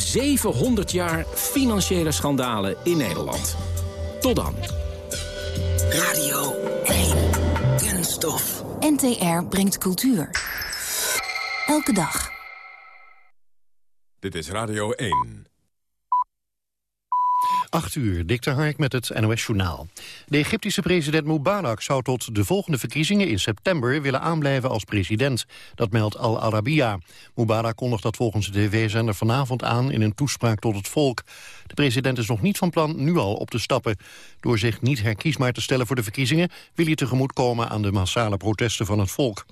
700 jaar financiële schandalen in Nederland. Tot dan. Radio 1. Kunststof. NTR brengt cultuur. Elke dag. Dit is Radio 1. 8 uur, Dick Hark met het NOS-journaal. De Egyptische president Mubarak zou tot de volgende verkiezingen in september willen aanblijven als president. Dat meldt Al Arabiya. Mubarak kondigt dat volgens de tv-zender vanavond aan in een toespraak tot het volk. De president is nog niet van plan nu al op te stappen. Door zich niet herkiesbaar te stellen voor de verkiezingen wil hij tegemoetkomen aan de massale protesten van het volk.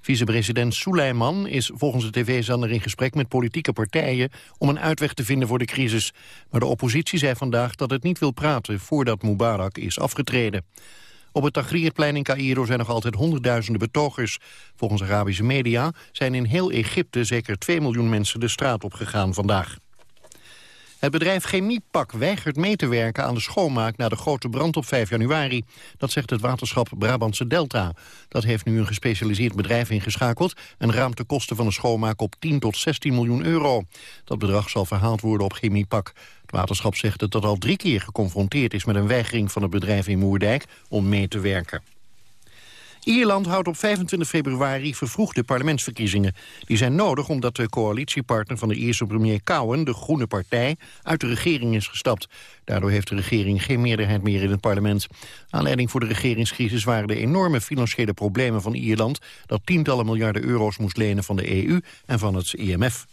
Vicepresident Suleiman is volgens de tv-zender in gesprek met politieke partijen om een uitweg te vinden voor de crisis. Maar de oppositie zei vandaag dat het niet wil praten voordat Mubarak is afgetreden. Op het Tahrirplein in Cairo zijn nog altijd honderdduizenden betogers. Volgens Arabische media zijn in heel Egypte zeker 2 miljoen mensen de straat op gegaan vandaag. Het bedrijf Chemiepak weigert mee te werken aan de schoonmaak... na de grote brand op 5 januari. Dat zegt het waterschap Brabantse Delta. Dat heeft nu een gespecialiseerd bedrijf ingeschakeld... en raamt de kosten van de schoonmaak op 10 tot 16 miljoen euro. Dat bedrag zal verhaald worden op Chemiepak. Het waterschap zegt dat het al drie keer geconfronteerd is... met een weigering van het bedrijf in Moerdijk om mee te werken. Ierland houdt op 25 februari vervroegde parlementsverkiezingen. Die zijn nodig omdat de coalitiepartner van de Ierse premier Cowen, de Groene Partij, uit de regering is gestapt. Daardoor heeft de regering geen meerderheid meer in het parlement. Aanleiding voor de regeringscrisis waren de enorme financiële problemen van Ierland... dat tientallen miljarden euro's moest lenen van de EU en van het IMF.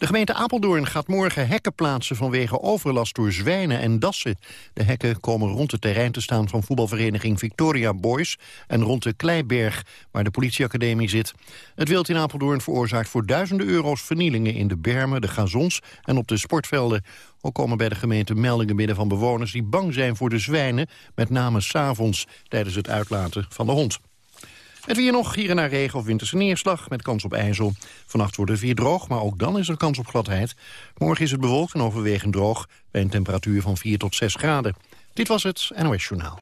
De gemeente Apeldoorn gaat morgen hekken plaatsen vanwege overlast door zwijnen en dassen. De hekken komen rond het terrein te staan van voetbalvereniging Victoria Boys en rond de Kleiberg, waar de politieacademie zit. Het wild in Apeldoorn veroorzaakt voor duizenden euro's vernielingen in de bermen, de gazons en op de sportvelden. Ook komen bij de gemeente meldingen binnen van bewoners die bang zijn voor de zwijnen, met name s'avonds tijdens het uitlaten van de hond. Het weer nog, hier en daar regen of winterse neerslag met kans op ijzel. Vannacht wordt het weer droog, maar ook dan is er kans op gladheid. Morgen is het bewolkt en overwegend droog bij een temperatuur van 4 tot 6 graden. Dit was het NOS Journaal.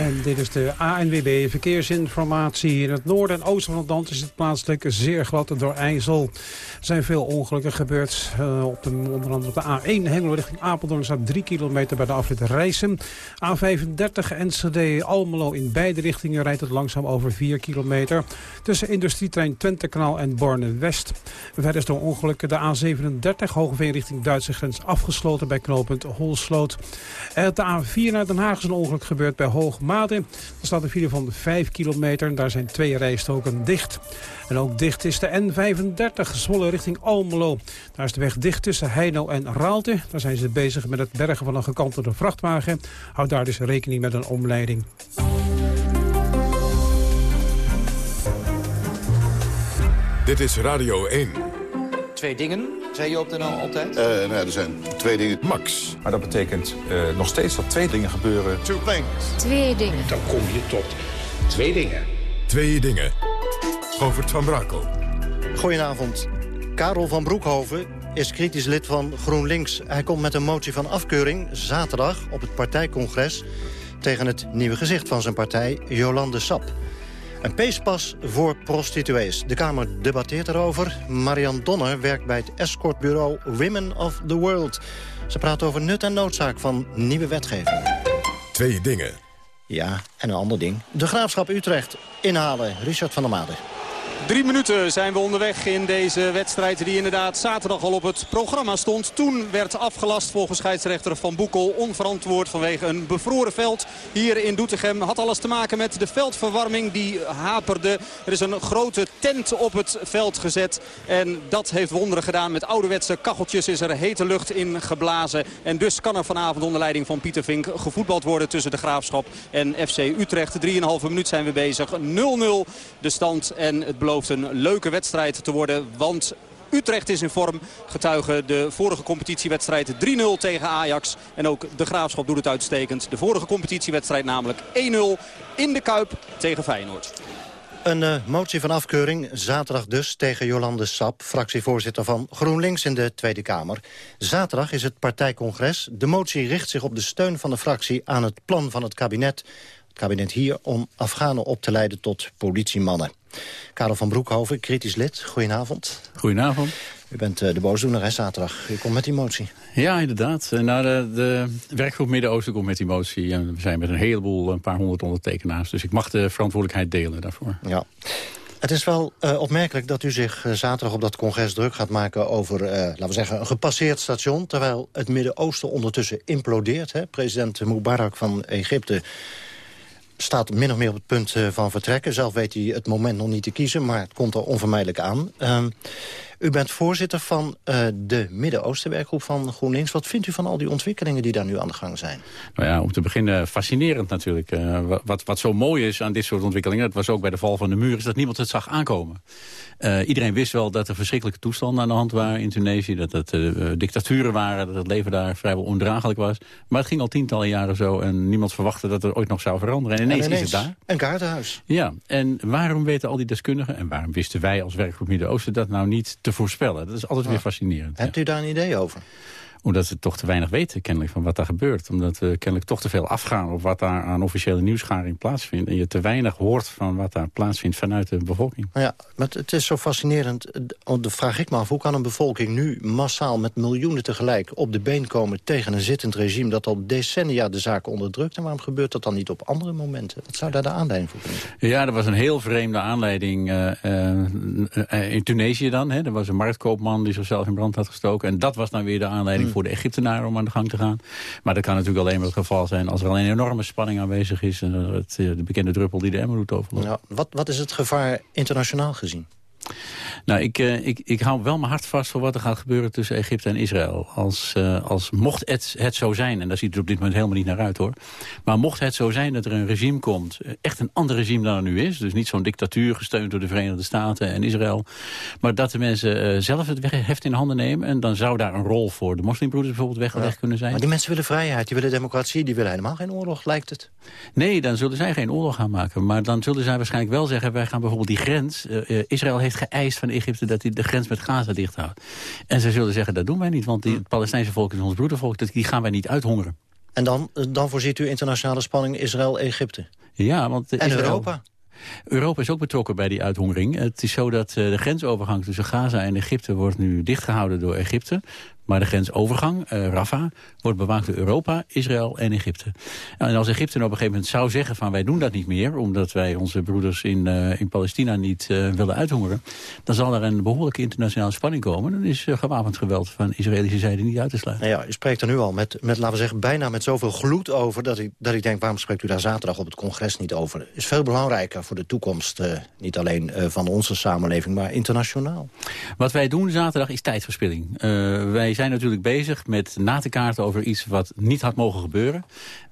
En dit is de ANWB Verkeersinformatie. In het noorden en oosten van het land is het plaatselijk zeer glad door IJssel. Er zijn veel ongelukken gebeurd. Uh, op de, onder andere op de A1 Hengelo richting Apeldoorn staat 3 kilometer bij de afrit Rijssen. A35 Enschede Almelo in beide richtingen rijdt het langzaam over 4 kilometer. Tussen industrietrein Twentekanaal en Borne-West. Verder is door ongelukken de A37 Hogeveen richting Duitse grens afgesloten bij knooppunt Holsloot. En op de A4 naar Den Haag is een ongeluk gebeurd bij Er staat een file van 5 kilometer. Daar zijn twee rijstoken dicht. En ook dicht is de N35 Zwolle richting Almelo. Daar is de weg dicht tussen Heino en Raalte. Daar zijn ze bezig met het bergen van een gekantelde vrachtwagen. Houd daar dus rekening met een omleiding. Dit is Radio 1. Twee dingen, zei je op de NL altijd? Uh, nou ja, er zijn twee dingen. Max. Maar dat betekent uh, nog steeds dat twee dingen gebeuren. Two things. Twee dingen. Dan kom je tot twee dingen. Twee dingen. Govert van Brakel. Goedenavond. Karel van Broekhoven is kritisch lid van GroenLinks. Hij komt met een motie van afkeuring zaterdag op het partijcongres... tegen het nieuwe gezicht van zijn partij, Jolande Sap. Een peespas voor prostituees. De Kamer debatteert erover. Marian Donner werkt bij het escortbureau Women of the World. Ze praat over nut en noodzaak van nieuwe wetgeving. Twee dingen. Ja, en een ander ding. De Graafschap Utrecht inhalen. Richard van der Made. Drie minuten zijn we onderweg in deze wedstrijd die inderdaad zaterdag al op het programma stond. Toen werd afgelast volgens scheidsrechter Van Boekel onverantwoord vanwege een bevroren veld hier in Doetinchem. Had alles te maken met de veldverwarming die haperde. Er is een grote tent op het veld gezet en dat heeft wonderen gedaan. Met ouderwetse kacheltjes is er hete lucht in geblazen. En dus kan er vanavond onder leiding van Pieter Vink gevoetbald worden tussen de Graafschap en FC Utrecht. 3,5 minuut zijn we bezig. 0-0 de stand en het belooft een leuke wedstrijd te worden. Want Utrecht is in vorm. Getuigen de vorige competitiewedstrijd 3-0 tegen Ajax. En ook de Graafschap doet het uitstekend. De vorige competitiewedstrijd namelijk 1-0 in de Kuip tegen Feyenoord. Een uh, motie van afkeuring, zaterdag dus, tegen Jolande Sap... fractievoorzitter van GroenLinks in de Tweede Kamer. Zaterdag is het partijcongres. De motie richt zich op de steun van de fractie aan het plan van het kabinet kabinet hier om Afghanen op te leiden tot politiemannen. Karel van Broekhoven, kritisch lid. Goedenavond. Goedenavond. U bent uh, de boosdoener, hè, zaterdag. U komt met die motie. Ja, inderdaad. Nou, de, de werkgroep Midden-Oosten komt met die motie. En we zijn met een heleboel, een paar honderd ondertekenaars. Dus ik mag de verantwoordelijkheid delen daarvoor. Ja. Het is wel uh, opmerkelijk dat u zich uh, zaterdag op dat congres druk gaat maken... over, uh, laten we zeggen, een gepasseerd station... terwijl het Midden-Oosten ondertussen implodeert. Hè? President Mubarak van Egypte staat min of meer op het punt van vertrekken. Zelf weet hij het moment nog niet te kiezen, maar het komt er onvermijdelijk aan. U bent voorzitter van uh, de Midden-Oostenwerkgroep van GroenLinks. Wat vindt u van al die ontwikkelingen die daar nu aan de gang zijn? Nou ja, om te beginnen fascinerend natuurlijk. Uh, wat, wat zo mooi is aan dit soort ontwikkelingen... dat was ook bij de val van de muur... is dat niemand het zag aankomen. Uh, iedereen wist wel dat er verschrikkelijke toestanden aan de hand waren in Tunesië. Dat het dictaturen waren, dat het leven daar vrijwel ondraaglijk was. Maar het ging al tientallen jaren zo... en niemand verwachtte dat het ooit nog zou veranderen. En ineens, en ineens is het daar. Een kaartenhuis. Ja, en waarom weten al die deskundigen... en waarom wisten wij als werkgroep Midden-Oosten dat nou niet te voorspellen. Dat is altijd weer fascinerend. Hebt u daar een idee over? Omdat we toch te weinig weten kennelijk van wat daar gebeurt. Omdat we kennelijk toch te veel afgaan op wat daar aan officiële nieuwsgaring plaatsvindt. En je te weinig hoort van wat daar plaatsvindt vanuit de bevolking. Ja, maar het is zo fascinerend. Dan vraag ik me af, hoe kan een bevolking nu massaal met miljoenen tegelijk op de been komen tegen een zittend regime dat al decennia de zaken onderdrukt? En waarom gebeurt dat dan niet op andere momenten? Wat zou daar de aanleiding voor kunnen zijn? Ja, er was een heel vreemde aanleiding uh, uh, in Tunesië dan. Hè. Er was een marktkoopman die zichzelf in brand had gestoken. En dat was dan weer de aanleiding voor de Egyptenaren om aan de gang te gaan. Maar dat kan natuurlijk alleen maar het geval zijn als er al een enorme spanning aanwezig is. En het, de bekende druppel die de emmer doet overloopt. Wat, wat is het gevaar internationaal gezien? Nou, ik, uh, ik, ik hou wel mijn hart vast voor wat er gaat gebeuren tussen Egypte en Israël. Als, uh, als mocht het, het zo zijn, en daar ziet het op dit moment helemaal niet naar uit hoor. Maar mocht het zo zijn dat er een regime komt, eh, echt een ander regime dan er nu is. Dus niet zo'n dictatuur gesteund door de Verenigde Staten en Israël. Maar dat de mensen zelf het heft in handen nemen. En dan zou daar een rol voor de moslimbroeders bijvoorbeeld weggelegd ja. kunnen zijn. Maar die mensen willen vrijheid, die willen democratie, die willen helemaal geen oorlog, lijkt het. Nee, dan zullen zij geen oorlog gaan maken. Maar dan zullen zij waarschijnlijk wel zeggen, wij gaan bijvoorbeeld die grens. Israël heeft geëist van Egypte dat hij de grens met Gaza dicht houdt. En ze zullen zeggen, dat doen wij niet, want die, het Palestijnse volk is ons broedervolk. Die gaan wij niet uithongeren. En dan, dan voorziet u internationale spanning Israël-Egypte? Ja, want... En Israël... Europa? Europa is ook betrokken bij die uithongering. Het is zo dat de grensovergang tussen Gaza en Egypte wordt nu dichtgehouden door Egypte. Maar de grensovergang, uh, Rafah, wordt bewaakt door Europa, Israël en Egypte. En als Egypte nou op een gegeven moment zou zeggen van wij doen dat niet meer... omdat wij onze broeders in, uh, in Palestina niet uh, willen uithongeren... dan zal er een behoorlijke internationale spanning komen. Dan is gewapend geweld van Israëlische zijde niet uit te sluiten. Nou ja, u spreekt er nu al met, met, laten we zeggen, bijna met zoveel gloed over... dat ik, dat ik denk, waarom spreekt u daar zaterdag op het congres niet over? is veel belangrijker voor de toekomst, niet alleen van onze samenleving... maar internationaal. Wat wij doen zaterdag is tijdverspilling. wij zijn natuurlijk bezig met na te kaarten over iets wat niet had mogen gebeuren.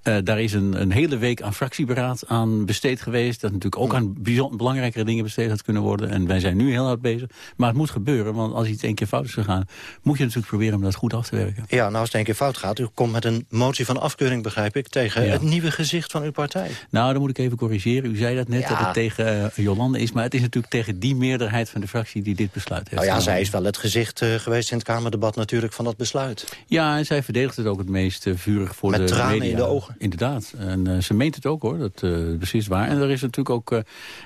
Uh, daar is een, een, hele week aan fractieberaad aan besteed geweest. Dat natuurlijk ook aan belangrijkere dingen besteed had kunnen worden. En wij zijn nu heel hard bezig. Maar het moet gebeuren, want als iets één keer fout is gegaan... moet je natuurlijk proberen om dat goed af te werken. Ja, nou als het één keer fout gaat... u komt met een motie van afkeuring, begrijp ik... tegen ja. het nieuwe gezicht van uw partij. Nou, dan moet ik even corrigeren. U zei dat net, ja. dat het tegen uh, Jolande is. Maar het is natuurlijk tegen die meerderheid van de fractie... die dit besluit heeft. Nou ja, zij is wel het gezicht uh, geweest in het Kamerdebat natuurlijk... van dat besluit. Ja, en zij verdedigt het ook het meest vurig voor met de tranen media. in de ogen. Inderdaad. En uh, ze meent het ook hoor, dat uh, precies waar. En er is natuurlijk ook, uh,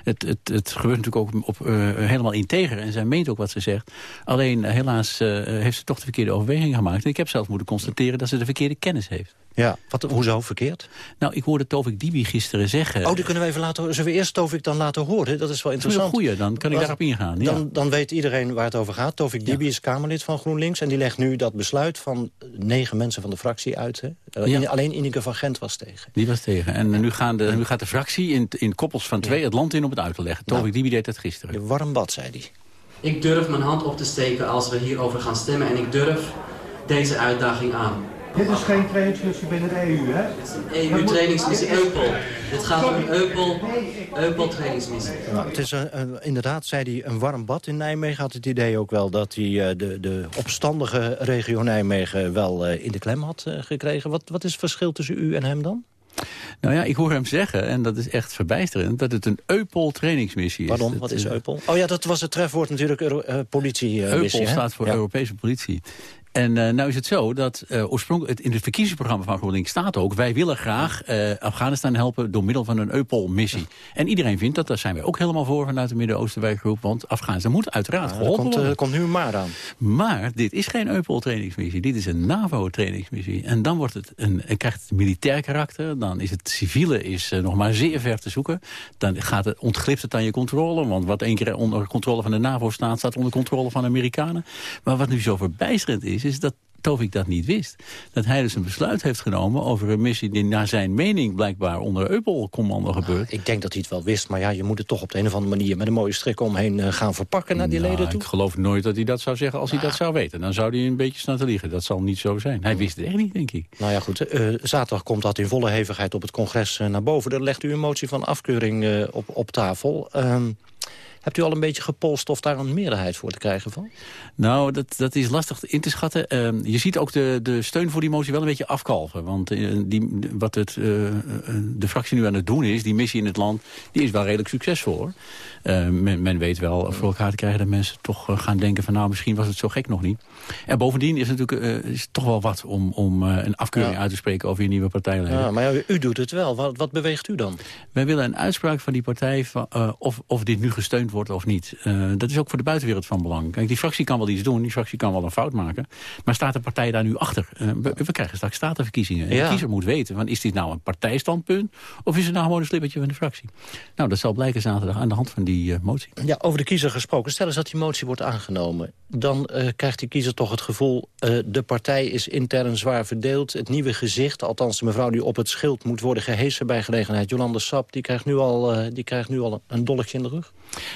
het, het, het gebeurt natuurlijk ook op, helemaal integer. En zij meent ook wat ze zegt. Alleen helaas heeft ze toch de verkeerde overweging gemaakt. En ik heb zelf moeten constateren dat ze de verkeerde kennis heeft. Ja, wat, hoezo verkeerd? Nou, ik hoorde Tovik Dibi gisteren zeggen... Oh, die kunnen we even laten horen. Zullen we eerst Tovik dan laten horen? Dat is wel interessant. Dat is een goeie, dan kan ik daarop ingaan. Ja. Dan, dan weet iedereen waar het over gaat. Tovik Dibi ja. is Kamerlid van GroenLinks. En die legt nu dat besluit van negen mensen van de fractie uit. Hè? Ja. Alleen Ineke van Gent was tegen. Die was tegen. En nu, gaan de, nu gaat de fractie in, in koppels van twee het land in om het uit te leggen. Tovik nou, Dibi deed dat gisteren. Warm bad, zei hij. Ik durf mijn hand op te steken als we hierover gaan stemmen. En ik durf deze uitdaging aan. Dit is geen trainingsmissie binnen de EU, hè? Het is een EU-trainingsmissie Eupol. Dit gaat om een Eupol, Eupol trainingsmissie. Nou, het is een, een, inderdaad, zei hij, een warm bad in Nijmegen. Had het idee ook wel dat hij uh, de, de opstandige regio Nijmegen wel uh, in de klem had uh, gekregen. Wat, wat is het verschil tussen u en hem dan? Nou ja, ik hoor hem zeggen, en dat is echt verbijsterend... dat het een Eupol trainingsmissie is. Pardon, wat is Eupol? Oh ja, dat was het trefwoord natuurlijk, uh, politie. Eupol staat voor ja. Europese politie. En uh, nou is het zo dat uh, oorspronkelijk in het verkiezingsprogramma van GroenLinks staat ook... wij willen graag uh, Afghanistan helpen door middel van een EUPOL-missie. En iedereen vindt dat, daar zijn wij ook helemaal voor vanuit de Midden-Oostenwijkgroep. Want Afghanistan moet uiteraard Ja, geholpen komt, worden. er komt nu een maar aan. Maar dit is geen EUPOL-trainingsmissie. Dit is een NAVO-trainingsmissie. En dan wordt het een, krijgt het militair karakter. Dan is het civiele is, nog maar zeer ver te zoeken. Dan gaat het, ontglipt het aan je controle. Want wat één keer onder controle van de NAVO staat... staat onder controle van de Amerikanen. Maar wat nu zo verbijsterend is, is dat Tovik dat niet wist. Dat hij dus een besluit heeft genomen over een missie... die naar zijn mening blijkbaar onder Eupol-commando gebeurt. Ik denk dat hij het wel wist, maar ja, je moet het toch op de een of andere manier... met een mooie strik omheen uh, gaan verpakken naar die nou, leden toe. Ik geloof nooit dat hij dat zou zeggen als hij dat zou weten. Dan zou hij een beetje staan te liegen. Dat zal niet zo zijn. Hij wist het echt niet, denk ik. Nou ja, goed. Uh, zaterdag komt dat in volle hevigheid op het congres uh, naar boven. Daar legt u een motie van afkeuring op, op tafel. Hebt u al een beetje gepolst of daar een meerderheid voor te krijgen van? Nou, dat, dat is lastig in te schatten. Uh, je ziet ook de, de steun voor die motie wel een beetje afkalven. Want uh, die, wat het, uh, de fractie nu aan het doen is, die missie in het land... die is wel redelijk succesvol. Men, men, weet wel voor elkaar te krijgen dat mensen toch gaan denken... van nou, misschien was het zo gek nog niet. En bovendien is het natuurlijk is het toch wel wat om, om een afkeuring ja. uit te spreken... over je nieuwe partijleider. Ja, maar u, u doet het wel. Wat, wat beweegt u dan? Wij willen een uitspraak van die partij... Van, of, of dit nu gesteund wordt of niet. Dat is ook voor de buitenwereld van belang. Kijk, die fractie kan wel iets doen, die fractie kan wel een fout maken. Maar staat de partij daar nu achter? We, we, krijgen straks statenverkiezingen. En ja. de kiezer moet weten, van, is dit nou een partijstandpunt... of is het nou gewoon een slippertje van de fractie? Nou, dat zal blijken zaterdag aan de hand van die motie. Ja, over de kiezer gesproken. Stel eens dat die motie wordt aangenomen. Dan krijgt die kiezer toch het gevoel... de partij is intern zwaar verdeeld. Het nieuwe gezicht, althans de mevrouw die op het schild moet worden gehesen... bij gelegenheid, Jolande Sap, die krijgt nu al, die krijgt nu al een dolletje in de rug.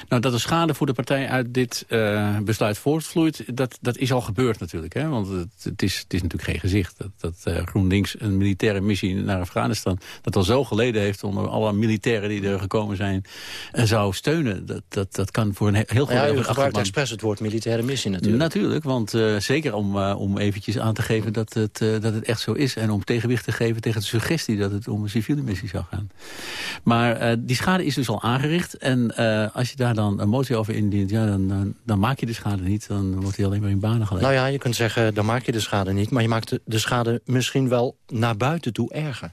Nou, dat de schade voor de partij uit dit uh, besluit voortvloeit... Dat, dat is al gebeurd natuurlijk. Hè? Want het, het, is, het is natuurlijk geen gezicht. Dat, dat uh, GroenLinks een militaire missie naar Afghanistan... dat al zo geleden heeft onder alle militairen die er gekomen zijn... Uh, zou steunen. Dat, dat, dat kan voor een heel groot... Ja, u gebruikt expres het woord militaire missie natuurlijk. Natuurlijk, want uh, zeker om, uh, om eventjes aan te geven dat het, uh, dat het echt zo is... en om tegenwicht te geven tegen de suggestie dat het om een civiele missie zou gaan. Maar die schade is dus al aangericht. En als je daar dan een motie over indient... Ja, dan, dan, maak je de schade niet. Dan wordt hij alleen maar in banen gelegd. Nou ja, je kunt zeggen, dan maak je de schade niet. Maar je maakt de schade misschien wel naar buiten toe erger.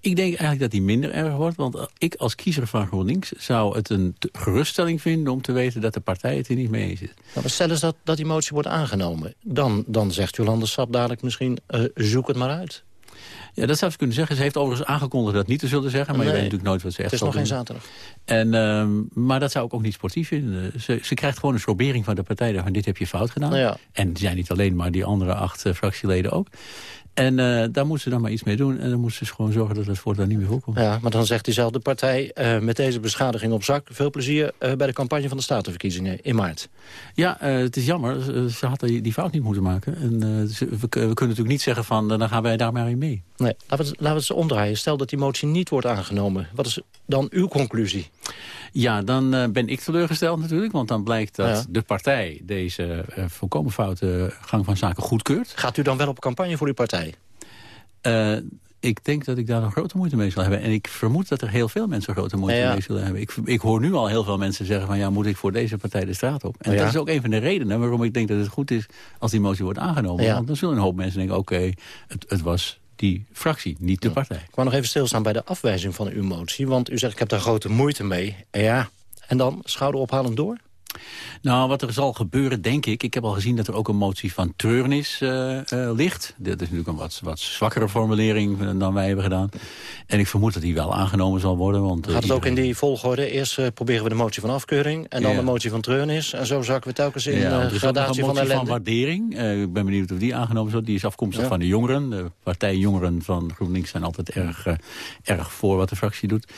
Ik denk eigenlijk dat die minder erg wordt. Want ik als kiezer van GroenLinks zou het een geruststelling vinden... om te weten dat de partij het er niet mee is. Nou, maar stel eens dat, dat die motie wordt aangenomen. Dan, dan zegt Jolande Sap dadelijk misschien, uh, zoek het maar uit. Ja, dat zou ze kunnen zeggen. Ze heeft overigens aangekondigd dat niet te zullen zeggen. Maar nee, je weet natuurlijk nooit wat ze echt Het is nog doen. geen zaterdag. En, uh, maar dat zou ik ook niet sportief vinden. Ze, ze krijgt gewoon een schrobering van de partij. Van dit heb je fout gedaan. Nou ja. En die zijn niet alleen, maar die andere acht uh, fractieleden ook. En uh, daar moet ze dan maar iets mee doen. En dan moet ze gewoon zorgen dat het voortaan niet meer voorkomt. Ja, maar dan zegt diezelfde partij uh, met deze beschadiging op zak... veel plezier uh, bij de campagne van de Statenverkiezingen in maart. Ja, het is jammer. Ze had die, die fout niet moeten maken. En ze, we, we, kunnen natuurlijk niet zeggen van... dan gaan wij daar maar in mee. Nee, laten we, het, laten we het omdraaien. Stel dat die motie niet wordt aangenomen. Wat is dan uw conclusie? Ja, dan uh, ben ik teleurgesteld natuurlijk. Want dan blijkt dat ja. de partij deze uh, volkomen foute gang van zaken goedkeurt. Gaat u dan wel op campagne voor uw partij? Uh, ik denk dat ik daar nog grote moeite mee zal hebben. En ik vermoed dat er heel veel mensen grote moeite ja. mee zullen hebben. Ik, ik, hoor nu al heel veel mensen zeggen van... ja, moet ik voor deze partij de straat op? En ja. dat is ook een van de redenen waarom ik denk dat het goed is... als die motie wordt aangenomen. Want dan zullen een hoop mensen denken... oké, okay, het, het was die fractie, niet de partij. Ik wou nog even stilstaan bij de afwijzing van uw motie. Want u zegt, ik heb daar grote moeite mee. Ja, en dan schouderophalend door? Nou, wat er zal gebeuren, denk ik... ik heb al gezien dat er ook een motie van treurnis uh, uh, ligt. Dat is natuurlijk een wat, wat zwakkere formulering dan wij hebben gedaan. En ik vermoed dat die wel aangenomen zal worden. Want, Gaat het ook in die volgorde? Eerst proberen we de motie van afkeuring... en dan Ja. de motie van treurnis. En zo zakken we telkens in Ja, is ook nog gradatie een van motie van, ellende. waardering. Eh, ik ben benieuwd of die aangenomen wordt. Die is afkomstig Ja. van de jongeren. De partijjongeren van GroenLinks zijn altijd erg, eh, erg voor wat de fractie doet.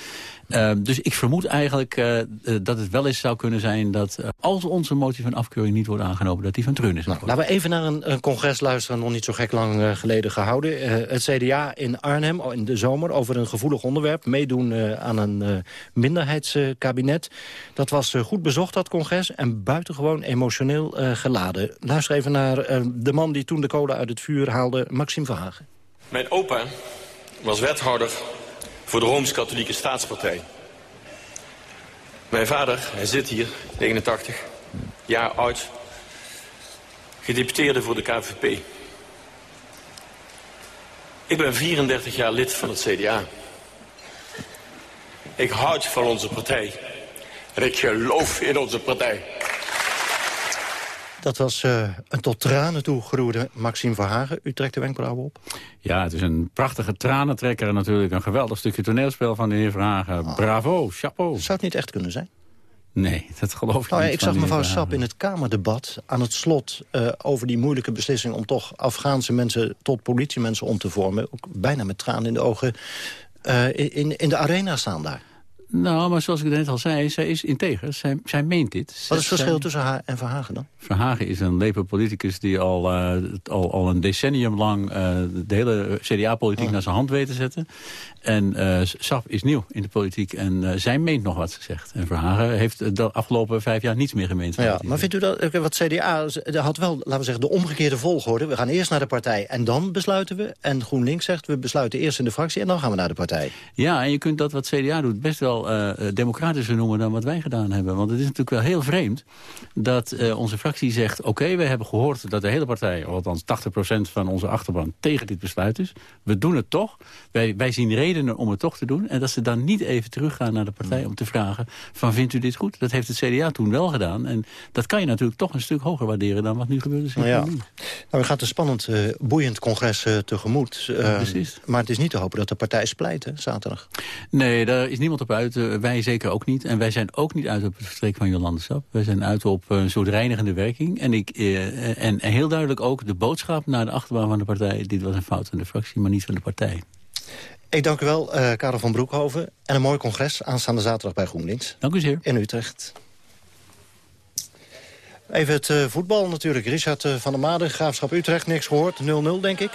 Eh, dus ik vermoed eigenlijk eh, eh, dat het wel eens zou kunnen zijn... dat eh, als onze motie van afkeuring niet wordt aangenomen... dat die van treurnis Nou, wordt. laten we even naar een, een congres luisteren, nog niet zo gek lang geleden gehouden. Eh, het CDA in Arnhem oh, in de zomer over een gevoelig onderwerp. Meedoen eh, aan een eh, minderheidskabinet. Dat was goed bezocht, dat congres, en buitengewoon emotioneel eh, geladen. Luister even naar eh, de man die toen de kolen uit het vuur haalde, Maxime Verhagen. Mijn opa was wethouder voor de Rooms-Katholieke Staatspartij. Mijn vader, hij zit hier, 89 jaar oud, gedeputeerde voor de KVP. Ik ben 34 jaar lid van het CDA. Ik houd van onze partij. En ik geloof in onze partij. Dat was uh, een tot tranen toe geroerde Maxime Verhagen. U trekt de wenkbrauwen op. Ja, het is een prachtige tranentrekker en natuurlijk een geweldig stukje toneelspel van de heer Verhagen. Oh. Bravo, chapeau. Zou het niet echt kunnen zijn? Nee, dat geloof ik nou, niet. Ik zag mevrouw Sap in het Kamerdebat aan het slot... Uh, over die moeilijke beslissing om toch Afghaanse mensen... tot politiemensen om te vormen. Ook bijna met tranen in de ogen uh, in, in de arena staan daar. Nou, maar zoals ik net al zei, zij is integer. Zij, zij meent dit. Wat is het verschil tussen haar en Verhagen dan? Verhagen is een lepe politicus die al, uh, al, al een decennium lang... Uh, de hele CDA-politiek oh. naar zijn hand weet te zetten. En uh, Sap is nieuw in de politiek en zij meent nog wat ze zegt. En Verhagen heeft de afgelopen vijf jaar niets meer gemeend. Ja, maar vindt u dat, wat CDA had wel, laten we zeggen, de omgekeerde volgorde. We gaan eerst naar de partij en dan besluiten we. En GroenLinks zegt, we besluiten eerst in de fractie en dan gaan we naar de partij. Ja, en je kunt dat wat CDA doet best wel uh, democratischer noemen dan wat wij gedaan hebben. Want het is natuurlijk wel heel vreemd dat onze fractie zegt... oké, okay, we hebben gehoord dat de hele partij, althans 80% van onze achterban... tegen dit besluit is. We doen het toch. Wij, wij zien reden redenen om het toch te doen. En dat ze dan niet even teruggaan naar de partij om te vragen... van vindt u dit goed? Dat heeft het CDA toen wel gedaan. En dat kan je natuurlijk toch een stuk hoger waarderen... dan wat nu gebeurt is. Nou ja. nou, we gaan een spannend, uh, boeiend congres tegemoet. Ja, precies. Maar het is niet te hopen dat de partij splijt, hè, zaterdag. Nee, daar is niemand op uit. Wij zeker ook niet. En wij zijn ook niet uit op het vertrek van Jolande Sap. Wij zijn uit op een soort reinigende werking. En, ik, en heel duidelijk ook de boodschap naar de achterbaan van de partij... dit was een fout van de fractie, maar niet van de partij. Ik dank u wel, uh, Karel van Broekhoven. En een mooi congres aanstaande zaterdag bij GroenLinks. Dank u zeer. In Utrecht. Even het voetbal natuurlijk. Richard van der Made, Graafschap Utrecht, niks gehoord. 0-0 denk ik.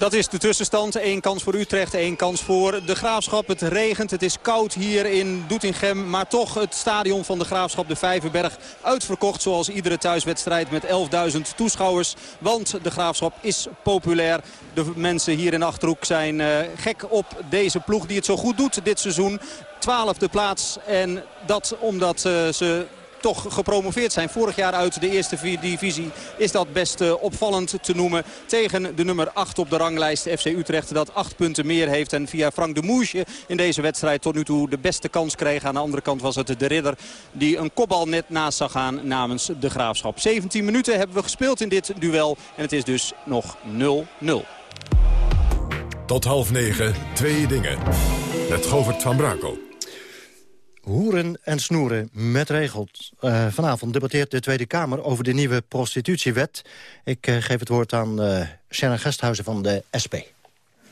Dat is de tussenstand. Eén kans voor Utrecht, één kans voor de Graafschap. Het regent, het is koud hier in Doetinchem. Maar toch het stadion van de Graafschap, de Vijverberg, uitverkocht. Zoals iedere thuiswedstrijd met 11.000 toeschouwers. Want de Graafschap is populair. De mensen hier in Achterhoek zijn uh, gek op deze ploeg die het zo goed doet dit seizoen. Twaalfde plaats en dat omdat uh, ze toch gepromoveerd zijn. Vorig jaar uit de eerste divisie is dat best uh, opvallend te noemen. Tegen de nummer 8 op de ranglijst FC Utrecht dat 8 punten meer heeft. En via Frank de Moesje in deze wedstrijd tot nu toe de beste kans kreeg. Aan de andere kant was het de ridder die een kopbal net naast zag gaan namens de Graafschap. 17 minuten hebben we gespeeld in dit duel. En het is dus nog 0-0. Tot half negen, twee dingen. Met Govert van Brakel. Hoeren en snoeren met regels. Uh, vanavond debatteert de Tweede Kamer over de nieuwe prostitutiewet. Ik uh, geef het woord aan uh, Sharon Gesthuizen van de SP.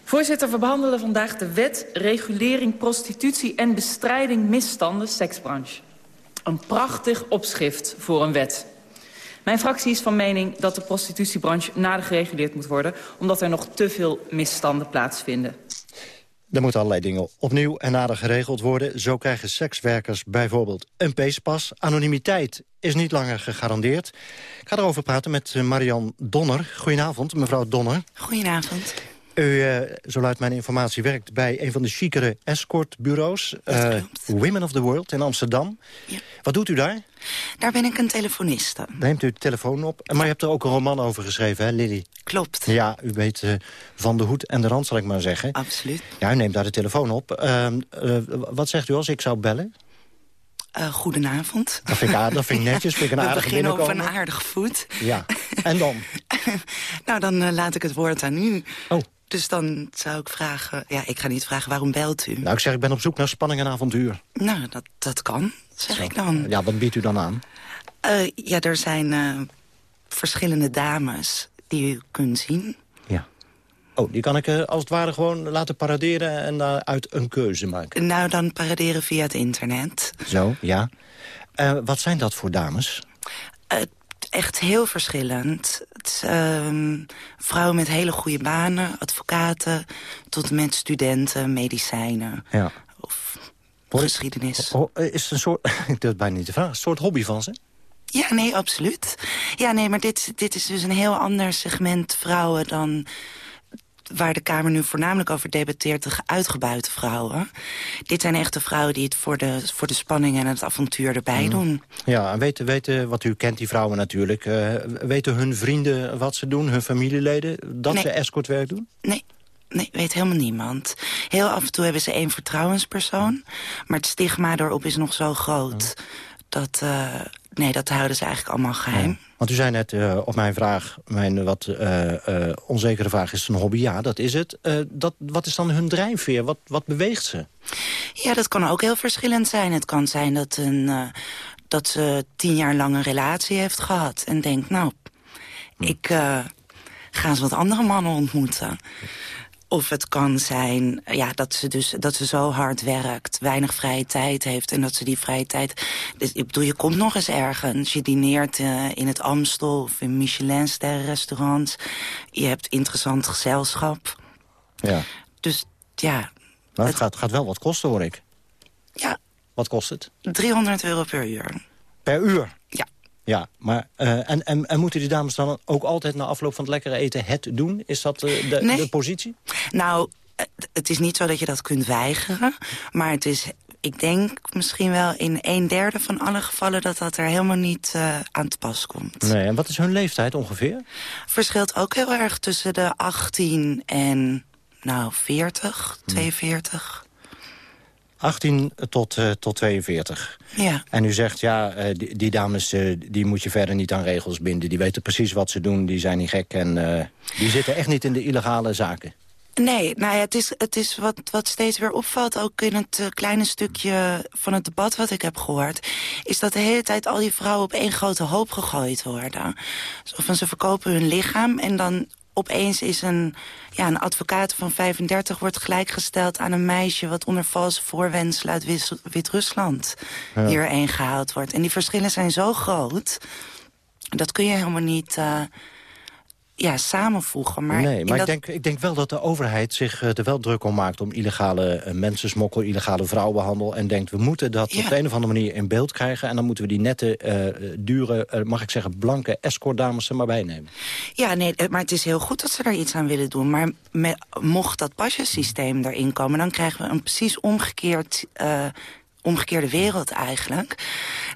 Voorzitter, we behandelen vandaag de wet regulering prostitutie en bestrijding misstanden seksbranche. Een prachtig opschrift voor een wet. Mijn fractie is van mening dat de prostitutiebranche nader gereguleerd moet worden... omdat er nog te veel misstanden plaatsvinden. Er moeten allerlei dingen opnieuw en nader geregeld worden. Zo krijgen sekswerkers bijvoorbeeld een peespas. Anonimiteit is niet langer gegarandeerd. Ik ga erover praten met Marian Donner. Goedenavond, mevrouw Donner. Goedenavond. U, uh, zo luidt mijn informatie, werkt bij een van de chicere escortbureaus. Uh, Women of the World in Amsterdam. Ja. Wat doet u daar? Daar ben ik een telefoniste. Neemt u de telefoon op. Maar je hebt er ook een roman over geschreven, hè, Lily? Klopt. Ja, u weet uh, van de hoed en de rand, zal ik maar zeggen. Absoluut. Ja, u neemt daar de telefoon op. wat zegt u als ik zou bellen? Uh, goedenavond. Dat vind ik, aardig, dat vind ik netjes. Vind ik een We beginnen op een aardig voet. Ja, en dan? nou, dan laat ik het woord aan u. Oh. Dus dan zou ik vragen... Ja, ik ga niet vragen waarom belt u. Nou, ik zeg, ik ben op zoek naar spanning en avontuur. Nou, dat, dat kan, zeg Zo. ik dan. Ja, wat biedt u dan aan? Uh, ja, er zijn uh, verschillende dames die u kunt zien. Ja. Oh, die kan ik uh, als het ware gewoon laten paraderen en uit een keuze maken? Nou, dan paraderen via het internet. Zo, ja. wat zijn dat voor dames? Echt heel verschillend. Het, uh, vrouwen met hele goede banen, advocaten... tot met studenten, medicijnen ja. of geschiedenis. Is het een soort, ik durf het bijna niet te vragen, een soort hobby van ze? Ja, nee, absoluut. Ja, nee, maar dit, dit is dus een heel ander segment vrouwen dan waar de Kamer nu voornamelijk over debatteert... de uitgebuite vrouwen. Dit zijn echte vrouwen die het voor de, voor de spanning en het avontuur erbij mm. doen. Ja, en weten, weten, wat u kent die vrouwen natuurlijk... Uh, weten hun vrienden wat ze doen, hun familieleden... dat nee. ze escortwerk doen? Nee. Nee, weet helemaal niemand. Heel af en toe hebben ze één vertrouwenspersoon. Maar het stigma erop is nog zo groot. Dat, uh, nee, dat houden ze eigenlijk allemaal geheim. Want u zei net uh, op mijn vraag, mijn wat uh, onzekere vraag, is het een hobby? Ja, dat is het. dat, wat is dan hun drijfveer? Wat, wat beweegt ze? Ja, dat kan ook heel verschillend zijn. Het kan zijn dat, een, dat ze tien jaar lang een relatie heeft gehad. En denkt, nou, hm. ik ga eens wat andere mannen ontmoeten. Of het kan zijn ja, dat, ze dus, dat ze zo hard werkt, weinig vrije tijd heeft... en dat ze die vrije tijd... Dus, ik bedoel, je komt nog eens ergens. Je dineert uh, in het Amstel of in Michelin-sterrenrestaurants. Je hebt interessant gezelschap. Ja. Dus ja... Maar het, het gaat, gaat wel wat kosten, hoor ik. Ja. Wat kost het? 300 euro per uur. Per uur? Ja. Ja, maar uh, en, en, en moeten die dames dan ook altijd na afloop van het lekkere eten het doen? Is dat uh, de, nee. de positie? Nou, het is niet zo dat je dat kunt weigeren. Maar het is, ik denk misschien wel in een derde van alle gevallen... dat dat er helemaal niet uh, aan te pas komt. Nee, en wat is hun leeftijd ongeveer? Verschilt ook heel erg tussen de 18 en nou 40, 42. 18 tot, uh, tot 42. Ja. En u zegt, ja, uh, die, die, dames uh, die moet je verder niet aan regels binden. Die weten precies wat ze doen, die zijn niet gek... en die zitten echt niet in de illegale zaken. Nee, nou ja, het is, het is wat, wat steeds weer opvalt... ook in het kleine stukje van het debat wat ik heb gehoord... is dat de hele tijd al die vrouwen op één grote hoop gegooid worden. Of ze verkopen hun lichaam en dan opeens is een, ja, een advocaat van 35 wordt gelijkgesteld aan een meisje... wat onder valse voorwendselen uit Wit-Rusland ja. hierheen gehaald wordt. En die verschillen zijn zo groot, dat kun je helemaal niet... Uh, ja, samenvoegen. Maar nee, maar dat... ik, denk, ik denk wel dat de overheid zich uh, er wel druk om maakt... om illegale uh, mensensmokkel, illegale vrouwenhandel... en denkt, we moeten dat ja. op de een of andere manier in beeld krijgen... en dan moeten we die nette, uh, dure, mag ik zeggen, blanke escortdames er maar bij nemen. Ja, nee, maar het is heel goed dat ze daar iets aan willen doen. Maar met, mocht dat pasjesysteem erin komen... dan krijgen we een precies omgekeerd omgekeerde wereld eigenlijk.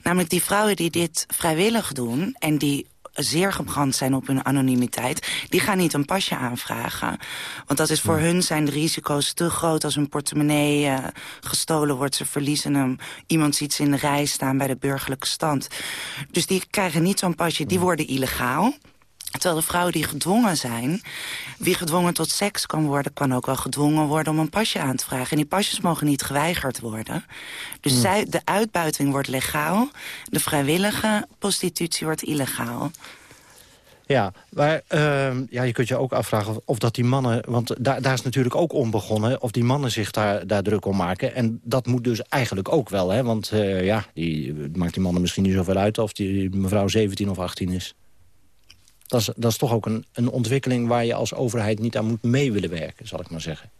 Namelijk die vrouwen die dit vrijwillig doen... en die zeer gebrand zijn op hun anonimiteit... die gaan niet een pasje aanvragen. Want dat is voor hun zijn de risico's te groot... als hun portemonnee uh, gestolen wordt, ze verliezen hem. Iemand ziet ze in de rij staan bij de burgerlijke stand. Dus die krijgen niet zo'n pasje, die worden illegaal... Terwijl de vrouwen die gedwongen zijn... wie gedwongen tot seks kan worden... kan ook wel gedwongen worden om een pasje aan te vragen. En die pasjes mogen niet geweigerd worden. Dus Hmm. zij, de uitbuiting wordt legaal. De vrijwillige prostitutie wordt illegaal. Ja, maar uh, ja, je kunt je ook afvragen of dat die mannen... want daar, daar is natuurlijk ook om begonnen... of die mannen zich daar, daar druk om maken. En dat moet dus eigenlijk ook wel, hè? Want uh, ja, die, maakt die mannen misschien niet zoveel uit... of die mevrouw 17 of 18 is. Dat is, dat is toch ook een, een ontwikkeling waar je als overheid niet aan moet mee willen werken, zal ik maar zeggen.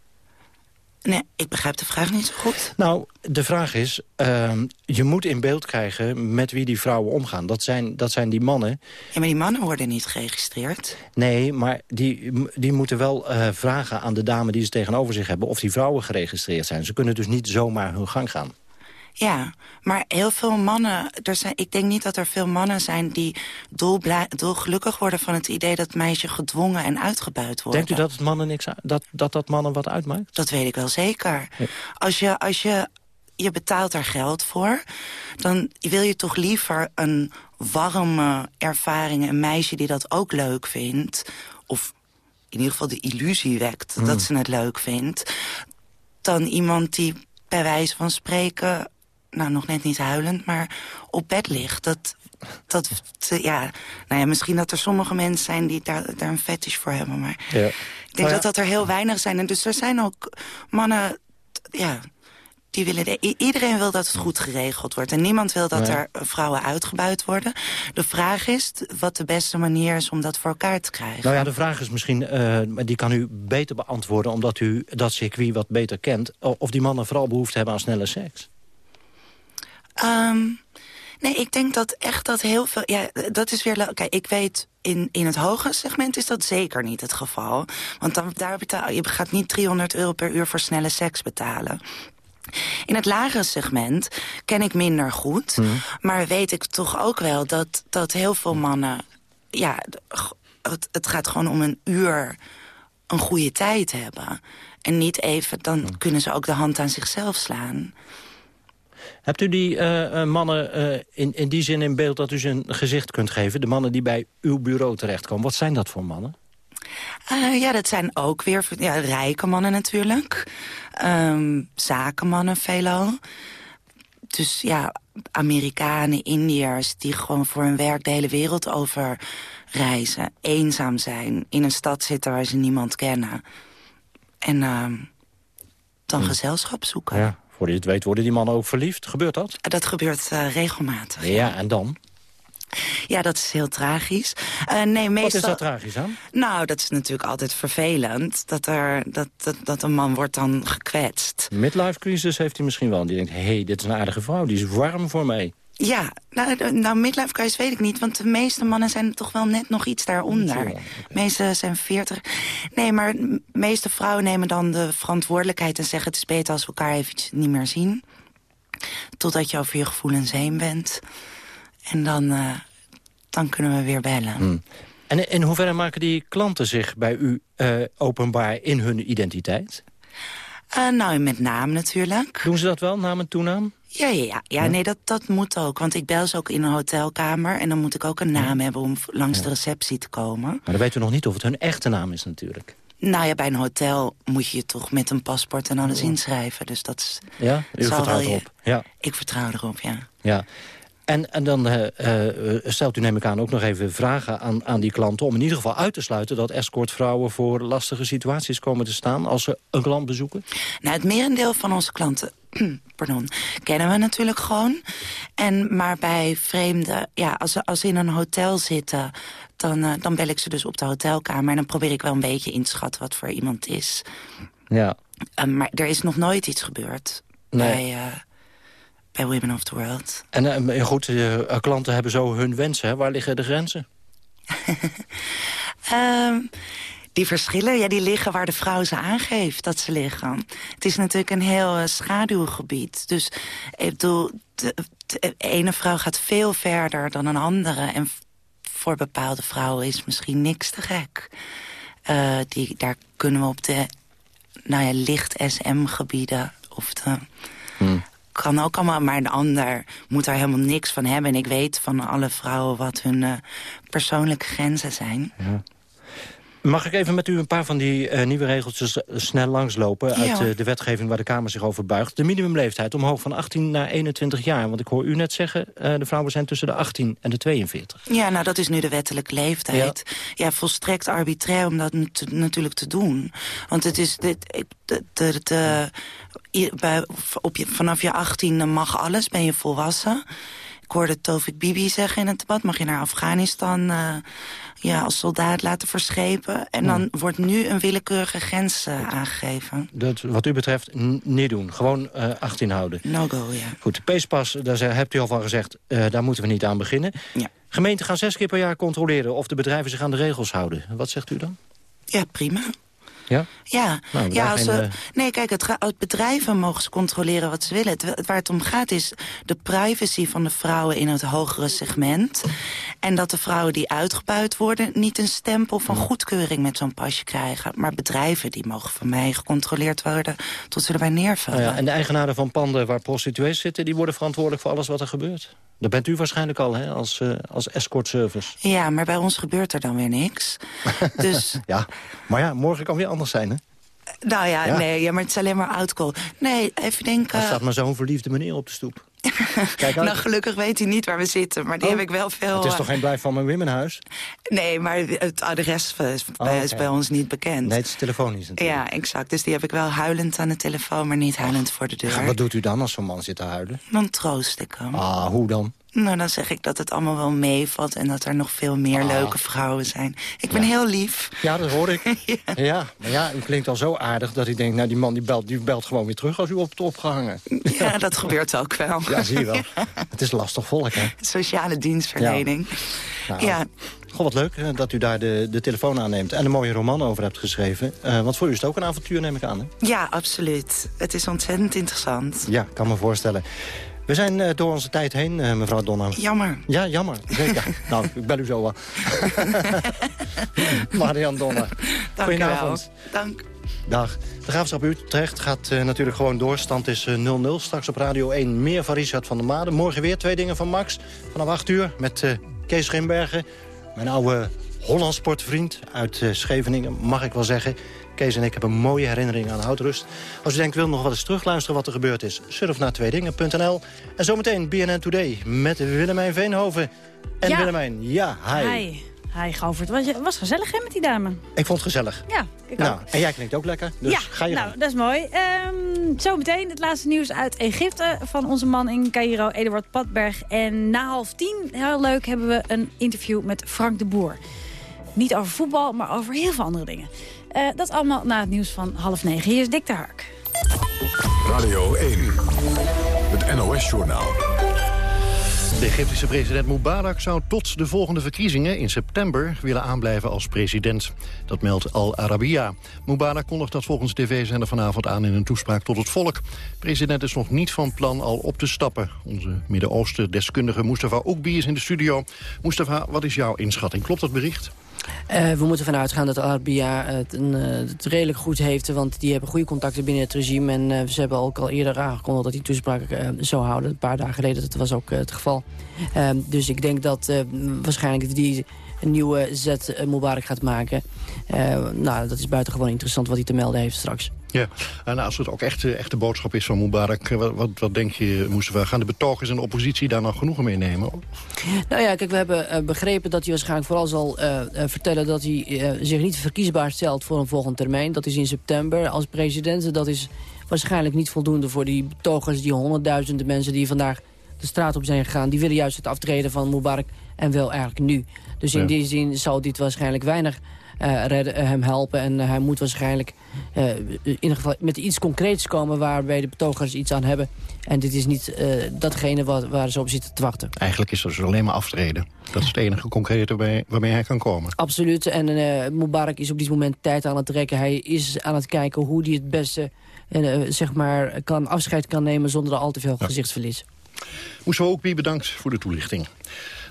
Nee, ik begrijp de vraag niet zo goed. Nou, de vraag is, uh, je moet in beeld krijgen met wie die vrouwen omgaan. Dat zijn, dat zijn die mannen. Ja, maar die mannen worden niet geregistreerd. Nee, maar die, die moeten wel uh, vragen aan de dame die ze tegenover zich hebben... of die vrouwen geregistreerd zijn. Ze kunnen dus niet zomaar hun gang gaan. Ja, maar heel veel mannen... Er zijn, ik denk niet dat er veel mannen zijn die dolgelukkig worden... van het idee dat meisjes gedwongen en uitgebuit worden. Denkt u dat het mannen niks dat, dat dat mannen wat uitmaakt? Dat weet ik wel zeker. Ja. Als, je, als je, je betaalt daar geld voor... dan wil je toch liever een warme ervaring... een meisje die dat ook leuk vindt... of in ieder geval de illusie wekt mm. dat ze het leuk vindt... dan iemand die bij wijze van spreken nou, nog net niet huilend, maar op bed ligt. Dat, dat, ja, nou ja, misschien dat er sommige mensen zijn die daar, daar een fetish voor hebben. Maar ja. ik denk ja. dat dat er heel weinig zijn. En dus er zijn ook mannen, ja, die willen de, iedereen wil dat het goed geregeld wordt. En niemand wil dat nee. er vrouwen uitgebuit worden. De vraag is wat de beste manier is om dat voor elkaar te krijgen. Nou ja, de vraag is misschien, uh, die kan u beter beantwoorden... omdat u dat circuit wat beter kent. Of die mannen vooral behoefte hebben aan snelle seks. Um, nee, ik denk dat echt dat heel veel... Ja, dat is weer... Kijk, ik weet, in, in het hoge segment is dat zeker niet het geval. Want dan, daar betaal, je gaat niet 300 euro per uur voor snelle seks betalen. In het lagere segment ken ik minder goed. Mm. Maar weet ik toch ook wel dat, dat heel veel mannen... Ja, het, het gaat gewoon om een uur een goede tijd hebben. En niet even, dan kunnen ze ook de hand aan zichzelf slaan. Hebt u die uh, mannen uh, in, in die zin in beeld dat u ze een gezicht kunt geven? De mannen die bij uw bureau terechtkomen. Wat zijn dat voor mannen? Uh, ja, dat zijn ook weer ja, rijke mannen natuurlijk. Um, zakenmannen veelal. Dus ja, Amerikanen, Indiërs... die gewoon voor hun werk de hele wereld over reizen. Eenzaam zijn. In een stad zitten waar ze niemand kennen. En uh, dan gezelschap zoeken. Ja, voor je het weet worden die mannen ook verliefd. Gebeurt dat? Dat gebeurt uh, regelmatig. Ja, en dan? Ja, dat is heel tragisch. Uh, nee, meestal... Wat is daar tragisch aan? Nou, dat is natuurlijk altijd vervelend. Dat, er, dat, dat, dat een man wordt dan gekwetst. Midlife crisis heeft hij misschien wel. Die denkt, hé, hey, dit is een aardige vrouw. Die is warm voor mij. Ja, nou, nou midlife crisis weet ik niet. Want de meeste mannen zijn toch wel net nog iets daaronder. De meeste zijn 40. Nee, maar de meeste vrouwen nemen dan de verantwoordelijkheid... en zeggen het is beter als we elkaar eventjes niet meer zien. Totdat je over je gevoelens heen bent. En dan, uh, dan kunnen we weer bellen. Hmm. En in hoeverre maken die klanten zich bij u uh, openbaar in hun identiteit? Uh, nou, met naam natuurlijk. Doen ze dat wel, naam en toenaam? Ja, ja, ja. ja nee, dat, dat moet ook. Want ik bel ze ook in een hotelkamer... en dan moet ik ook een naam hebben om langs de receptie te komen. Maar dan weten we nog niet of het hun echte naam is natuurlijk. Nou ja, bij een hotel moet je je toch met een paspoort en alles inschrijven. Dus dat is... Ja, u vertrouwt erop. Ja. Ik vertrouw erop, ja. Ja. En, en dan uh, uh, stelt u, neem ik aan, ook nog even vragen aan, aan die klanten... om in ieder geval uit te sluiten dat escortvrouwen voor lastige situaties komen te staan... als ze een klant bezoeken? Nou, het merendeel van onze klanten pardon, kennen we natuurlijk gewoon. En, maar bij vreemden, ja, als ze, als ze in een hotel zitten... Dan, uh, dan bel ik ze dus op de hotelkamer... en dan probeer ik wel een beetje in te schatten wat voor iemand is. Ja. Uh, maar er is nog nooit iets gebeurd nee. bij, uh, bij Women of the World. En goed, klanten hebben zo hun wensen. Hè? Waar liggen de grenzen? um, die verschillen, ja, die liggen waar de vrouw ze aangeeft dat ze liggen. Het is natuurlijk een heel uh, schaduwgebied. Dus ik bedoel, de, de, ene vrouw gaat veel verder dan een andere. En voor bepaalde vrouwen is misschien niks te gek. Uh, die, daar kunnen we op de nou ja, licht SM-gebieden of de... Hmm kan ook allemaal, maar een ander moet daar helemaal niks van hebben. En ik weet van alle vrouwen wat hun uh, persoonlijke grenzen zijn. Ja. Mag ik even met u een paar van die uh, nieuwe regeltjes uh, snel langslopen... Ja. uit uh, de wetgeving waar de Kamer zich over buigt? De minimumleeftijd omhoog van 18 naar 21 jaar. Want ik hoor u net zeggen, de vrouwen zijn tussen de 18 en de 42. Ja, nou dat is nu de wettelijke leeftijd. Ja, ja volstrekt arbitrair om dat natuurlijk te doen. Want het is... Dit, de, de, de, bij, op je, vanaf je 18 mag alles, ben je volwassen... Ik hoorde Tovik Bibi zeggen in het debat... mag je naar Afghanistan uh, ja, als soldaat laten verschepen. En dan wordt nu een willekeurige grens uh, aangegeven. Dat, wat u betreft niet doen. Gewoon uh, 18 houden. No go, ja. Goed, de Peespas, daar hebt u al van gezegd... Daar moeten we niet aan beginnen. Ja. Gemeenten gaan zes keer per jaar controleren... of de bedrijven zich aan de regels houden. Wat zegt u dan? Ja, prima. Ja? Ja, nou, ja als nee, kijk, het, het bedrijven mogen ze controleren wat ze willen. Het, waar het om gaat is de privacy van de vrouwen in het hogere segment. En dat de vrouwen die uitgebuit worden... niet een stempel van goedkeuring met zo'n pasje krijgen. Maar bedrijven die mogen van mij gecontroleerd worden... tot ze erbij neervallen. Nou ja, en de eigenaren van panden waar prostituees zitten... die worden verantwoordelijk voor alles wat er gebeurt. Dat bent u waarschijnlijk al, hè, als, uh, als escort service. Ja, maar bij ons gebeurt er dan weer niks. dus... Ja, maar ja, morgen kan weer anders zijn, hè? Nou ja, nee, ja, maar het is alleen maar outcall. Nee, even denken... Er staat maar zo'n verliefde meneer op de stoep. Kijk nou, gelukkig weet hij niet waar we zitten, maar die oh, heb ik wel veel... Het is toch geen blijf van mijn Wimmenhuis? Nee, maar het adres is, oh, bij ons niet bekend. Nee, het is telefonisch natuurlijk. Ja, exact. Dus die heb ik wel huilend aan de telefoon, maar niet huilend voor de deur. Ja, wat doet u dan als zo'n man zit te huilen? Dan troost ik hem. Ah, hoe dan? Nou, dan zeg ik dat het allemaal wel meevalt en dat er nog veel meer ah. leuke vrouwen zijn. Ik ben heel lief. Ja, dat hoor ik. ja. ja. maar ja, u klinkt al zo aardig dat ik denk... nou, die man die belt, die belt gewoon weer terug als u op het opgehangen. Ja, dat gebeurt ook wel. Ja, zie je wel. Het is lastig volk, hè? Sociale dienstverlening. Ja. Nou, ja. Goh, wat leuk dat u daar de, de telefoon aanneemt en een mooie roman over hebt geschreven. Uh, want voor u is het ook een avontuur, neem ik aan, hè? Ja, absoluut. Het is ontzettend interessant. Ja, kan me voorstellen. We zijn uh, door onze tijd heen, uh, mevrouw Donner. Jammer. Ja, jammer. Zeker. nou, ik bel u zo wel. Marian Donner. Dank Goedenavond. Dank. Dag. De Graafschap Utrecht gaat eh, natuurlijk gewoon door. Stand is eh, 0-0. Straks op Radio 1 meer van Richard van der Made. Morgen weer twee dingen van Max. Vanaf 8 uur met eh, Kees Grimbergen. Mijn oude Hollands sportvriend uit eh, Scheveningen, mag ik wel zeggen. Kees en ik hebben een mooie herinnering aan Houtrust. Als u denkt, wil nog wat eens terugluisteren wat er gebeurd is... surf naar tweedingen.nl. En zometeen BNN Today met Willemijn Veenhoven. En Ja. Willemijn, ja, hi. Hi. Hi, Govert. Was, was gezellig hè, met die dame? Ik vond het gezellig. Ja, ik nou, ook. en jij klinkt ook lekker, dus ja, ga je nou, gang. dat is mooi. Ehm zometeen het laatste nieuws uit Egypte van onze man in Cairo, Eduard Padberg. En na half tien, heel leuk, hebben we een interview met Frank de Boer. Niet over voetbal, maar over heel veel andere dingen. Eh, dat allemaal na het nieuws van half negen. Hier is Dick de Hark. Radio 1, het NOS-journaal. De Egyptische president Mubarak zou tot de volgende verkiezingen in september willen aanblijven als president. Dat meldt Al Arabiya. Mubarak kondigt dat volgens de tv-zender vanavond aan in een toespraak tot het volk. De president is nog niet van plan al op te stappen. Onze Midden-Oosten-deskundige Mustafa Oekbi is in de studio. Mustafa, wat is jouw inschatting? Klopt dat bericht? Eh, we moeten vanuit gaan dat Arabia het, een, eh, het redelijk goed heeft. Want die hebben goede contacten binnen het regime. En eh, ze hebben ook al eerder aangekondigd dat die toespraak zou houden. Een paar dagen geleden, dat was ook het geval. Eh, dus ik denk dat waarschijnlijk die een nieuwe zet uh, Mubarak gaat maken. Uh, nou, dat is buitengewoon interessant wat hij te melden heeft straks. Ja, en als het ook echt, echt de boodschap is van Mubarak... wat, wat, wat denk je, Mustafa, gaan de betogers en de oppositie daar nog genoegen mee nemen? Nou ja, kijk, we hebben uh, begrepen dat hij waarschijnlijk vooral zal uh, vertellen... dat hij uh, zich niet verkiesbaar stelt voor een volgende termijn. Dat is in september als president. Dat is waarschijnlijk niet voldoende voor die betogers... die honderdduizenden mensen die vandaag de straat op zijn gegaan... die willen juist het aftreden van Mubarak en wel eigenlijk nu. Dus in ja. die zin zal dit waarschijnlijk weinig redden, uh, hem helpen. En uh, hij moet waarschijnlijk in ieder geval met iets concreets komen... waarbij de betogers iets aan hebben. En dit is niet datgene waar, waar ze op zitten te wachten. Eigenlijk is dat dus alleen maar aftreden. Dat is het enige concrete waarmee, waarmee hij kan komen. Absoluut. En Mubarak is op dit moment tijd aan het trekken. Hij is aan het kijken hoe hij het beste zeg maar, kan, afscheid kan nemen... zonder al te veel ja. gezichtsverlies. Ook weer bedankt voor de toelichting.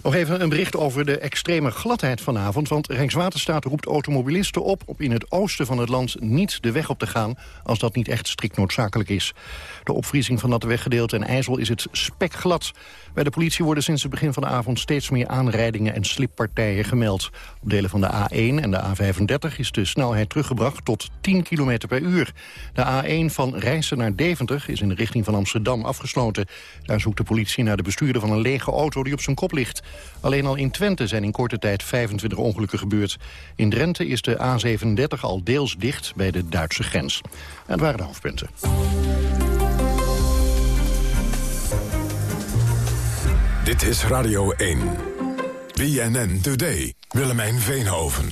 Nog even een bericht over de extreme gladheid vanavond. Want Rijkswaterstaat roept automobilisten op om in het oosten van het land niet de weg op te gaan... als dat niet echt strikt noodzakelijk is. De opvriezing van dat weggedeelte en IJssel is het spekglad. Bij de politie worden sinds het begin van de avond steeds meer aanrijdingen en slippartijen gemeld. Op delen van de A1 en de A35 is de snelheid teruggebracht tot 10 km per uur. De A1 van Rijssen naar Deventer is in de richting van Amsterdam afgesloten. Daar zoekt de politie naar de bestuurder van een lege auto die op zijn kop ligt. Alleen al in Twente zijn in korte tijd 25 ongelukken gebeurd. In Drenthe is de A37 al deels dicht bij de Duitse grens. En dat waren de hoofdpunten. Dit is Radio 1. BNN Today. Willemijn Veenhoven.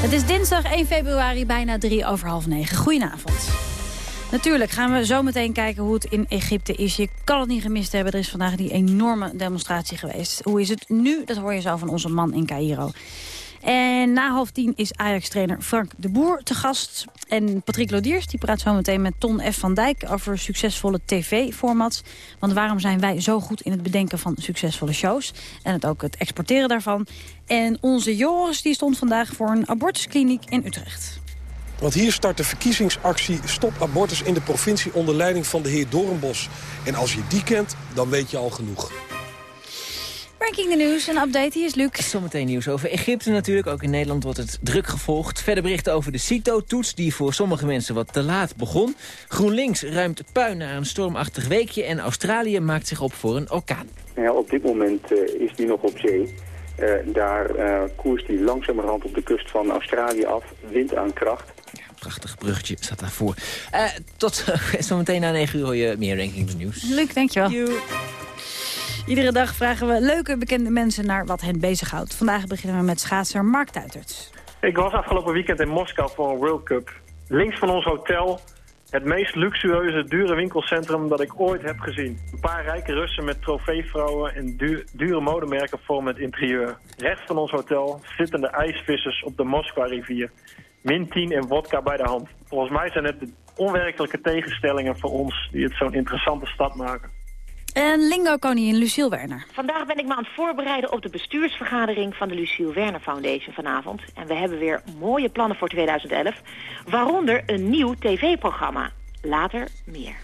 Het is dinsdag 1 februari, bijna drie over half negen. Goedenavond. Natuurlijk gaan we zo meteen kijken hoe het in Egypte is. Je kan het niet gemist hebben. Er is vandaag die enorme demonstratie geweest. Hoe is het nu? Dat hoor je zo van onze man in Cairo. En na half tien is Ajax-trainer Frank de Boer te gast. En Patrick Lodiers die praat zo meteen met Ton F. van Dijk... over succesvolle tv-formats. Want waarom zijn wij zo goed in het bedenken van succesvolle shows? En het ook het exporteren daarvan. En onze Joris die stond vandaag voor een abortuskliniek in Utrecht. Want hier start de verkiezingsactie Stop Abortus in de provincie onder leiding van de heer Doornbos. En als je die kent, dan weet je al genoeg. Ranking the News, een update. Hier is Luc. Zometeen nieuws over Egypte natuurlijk. Ook in Nederland wordt het druk gevolgd. Verder berichten over de CITO-toets die voor sommige mensen wat te laat begon. GroenLinks ruimt puin na een stormachtig weekje. En Australië maakt zich op voor een orkaan. Ja, op dit moment uh, is die nog op zee. Uh, daar uh, koerst hij langzamerhand op de kust van Australië af. Wind aan kracht. Prachtig bruggetje staat daarvoor. Uh, tot zometeen na 9 uur hoor je meer rankings nieuws. Luc, dankjewel. You. Iedere dag vragen we leuke bekende mensen naar wat hen bezighoudt. Vandaag beginnen we met schaatser Mark Tuitert. Ik was afgelopen weekend in Moskou voor een World Cup. Links van ons hotel het meest luxueuze, dure winkelcentrum dat ik ooit heb gezien. Een paar rijke Russen met trofeevrouwen en du dure modemerken vormen het interieur. Rechts van ons hotel zitten de ijsvissers op de Moskwa-rivier. Min 10 en wodka bij de hand. Volgens mij zijn het de onwerkelijke tegenstellingen voor ons die het zo'n interessante stad maken. En lingo-koningin Lucille Werner. Vandaag ben ik me aan het voorbereiden op de bestuursvergadering van de Lucille Werner Foundation vanavond. En we hebben weer mooie plannen voor 2011. Waaronder een nieuw tv-programma. Later meer.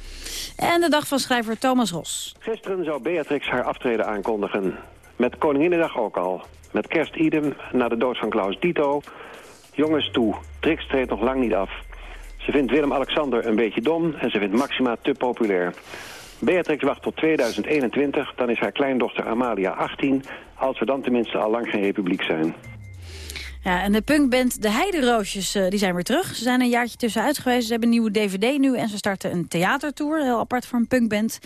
En de dag van schrijver Thomas Ros. Gisteren zou Beatrix haar aftreden aankondigen. Met Koninginnedag ook al. Met kerst idem na de dood van Klaus Dito. Jongens toe, Trix treedt nog lang niet af. Ze vindt Willem-Alexander een beetje dom en ze vindt Maxima te populair. Beatrix wacht tot 2021, dan is haar kleindochter Amalia 18... als we dan tenminste al lang geen republiek zijn. Ja, en de punkband De Heideroosjes uh, die zijn weer terug. Ze zijn een jaartje tussenuit geweest. Ze hebben een nieuwe dvd nu en ze starten een theatertour. Heel apart voor een punkband.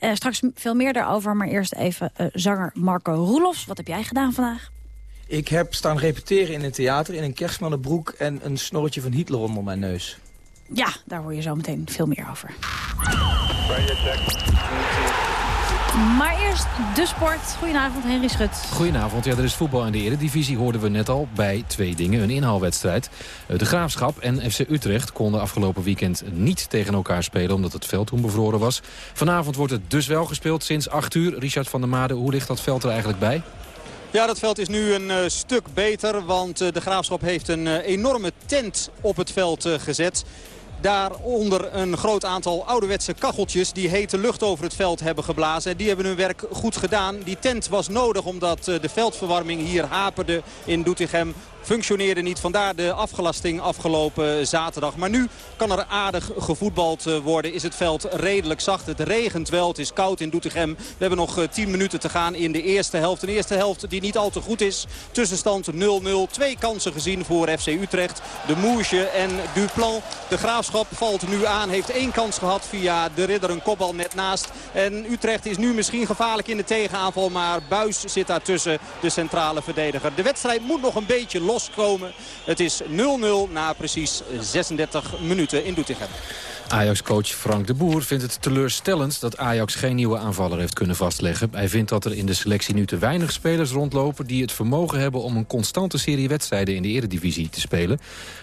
Uh, straks veel meer daarover, maar eerst even uh, zanger Marco Roelofs. Wat heb jij gedaan vandaag? Ik heb staan repeteren in een theater in een kerstmannenbroek... en een snorretje van Hitler onder mijn neus. Ja, daar hoor je zo meteen veel meer over. Maar eerst de sport. Goedenavond, Henry Schut. Goedenavond. Ja, er is voetbal in de Eredivisie, hoorden we net al, bij twee dingen. Een inhaalwedstrijd. De Graafschap en FC Utrecht konden afgelopen weekend niet tegen elkaar spelen... omdat het veld toen bevroren was. Vanavond wordt het dus wel gespeeld sinds 8 uur. Richard van der Made, hoe ligt dat veld er eigenlijk bij? Ja, dat veld is nu een uh, stuk beter, want uh, de Graafschap heeft een uh, enorme tent op het veld gezet. Daaronder een groot aantal ouderwetse kacheltjes die hete lucht over het veld hebben geblazen. Die hebben hun werk goed gedaan. Die tent was nodig omdat de veldverwarming hier haperde in Doetinchem functioneerde niet. Vandaar de afgelasting afgelopen zaterdag. Maar nu kan er aardig gevoetbald eh, worden. Is het veld redelijk zacht. Het regent wel. Het is koud in Doetinchem. We hebben nog 10 eh, minuten te gaan in de eerste helft. Een eerste helft die niet al te goed is. Tussenstand 0-0. Twee kansen gezien voor FC Utrecht. De Moesje en Duplan. De Graafschap valt nu aan. Heeft één kans gehad via de Ridder. Een kopbal net naast. En Utrecht is nu misschien gevaarlijk in de tegenaanval. Maar Buis zit daar tussen de centrale verdediger. De wedstrijd moet nog een beetje los Het is 0-0 na precies 36 minuten in Doetinchem. Ajax-coach Frank de Boer vindt het teleurstellend dat Ajax geen nieuwe aanvaller heeft kunnen vastleggen. Hij vindt dat er in de selectie nu te weinig spelers rondlopen die het vermogen hebben om een constante serie wedstrijden in de eredivisie te spelen.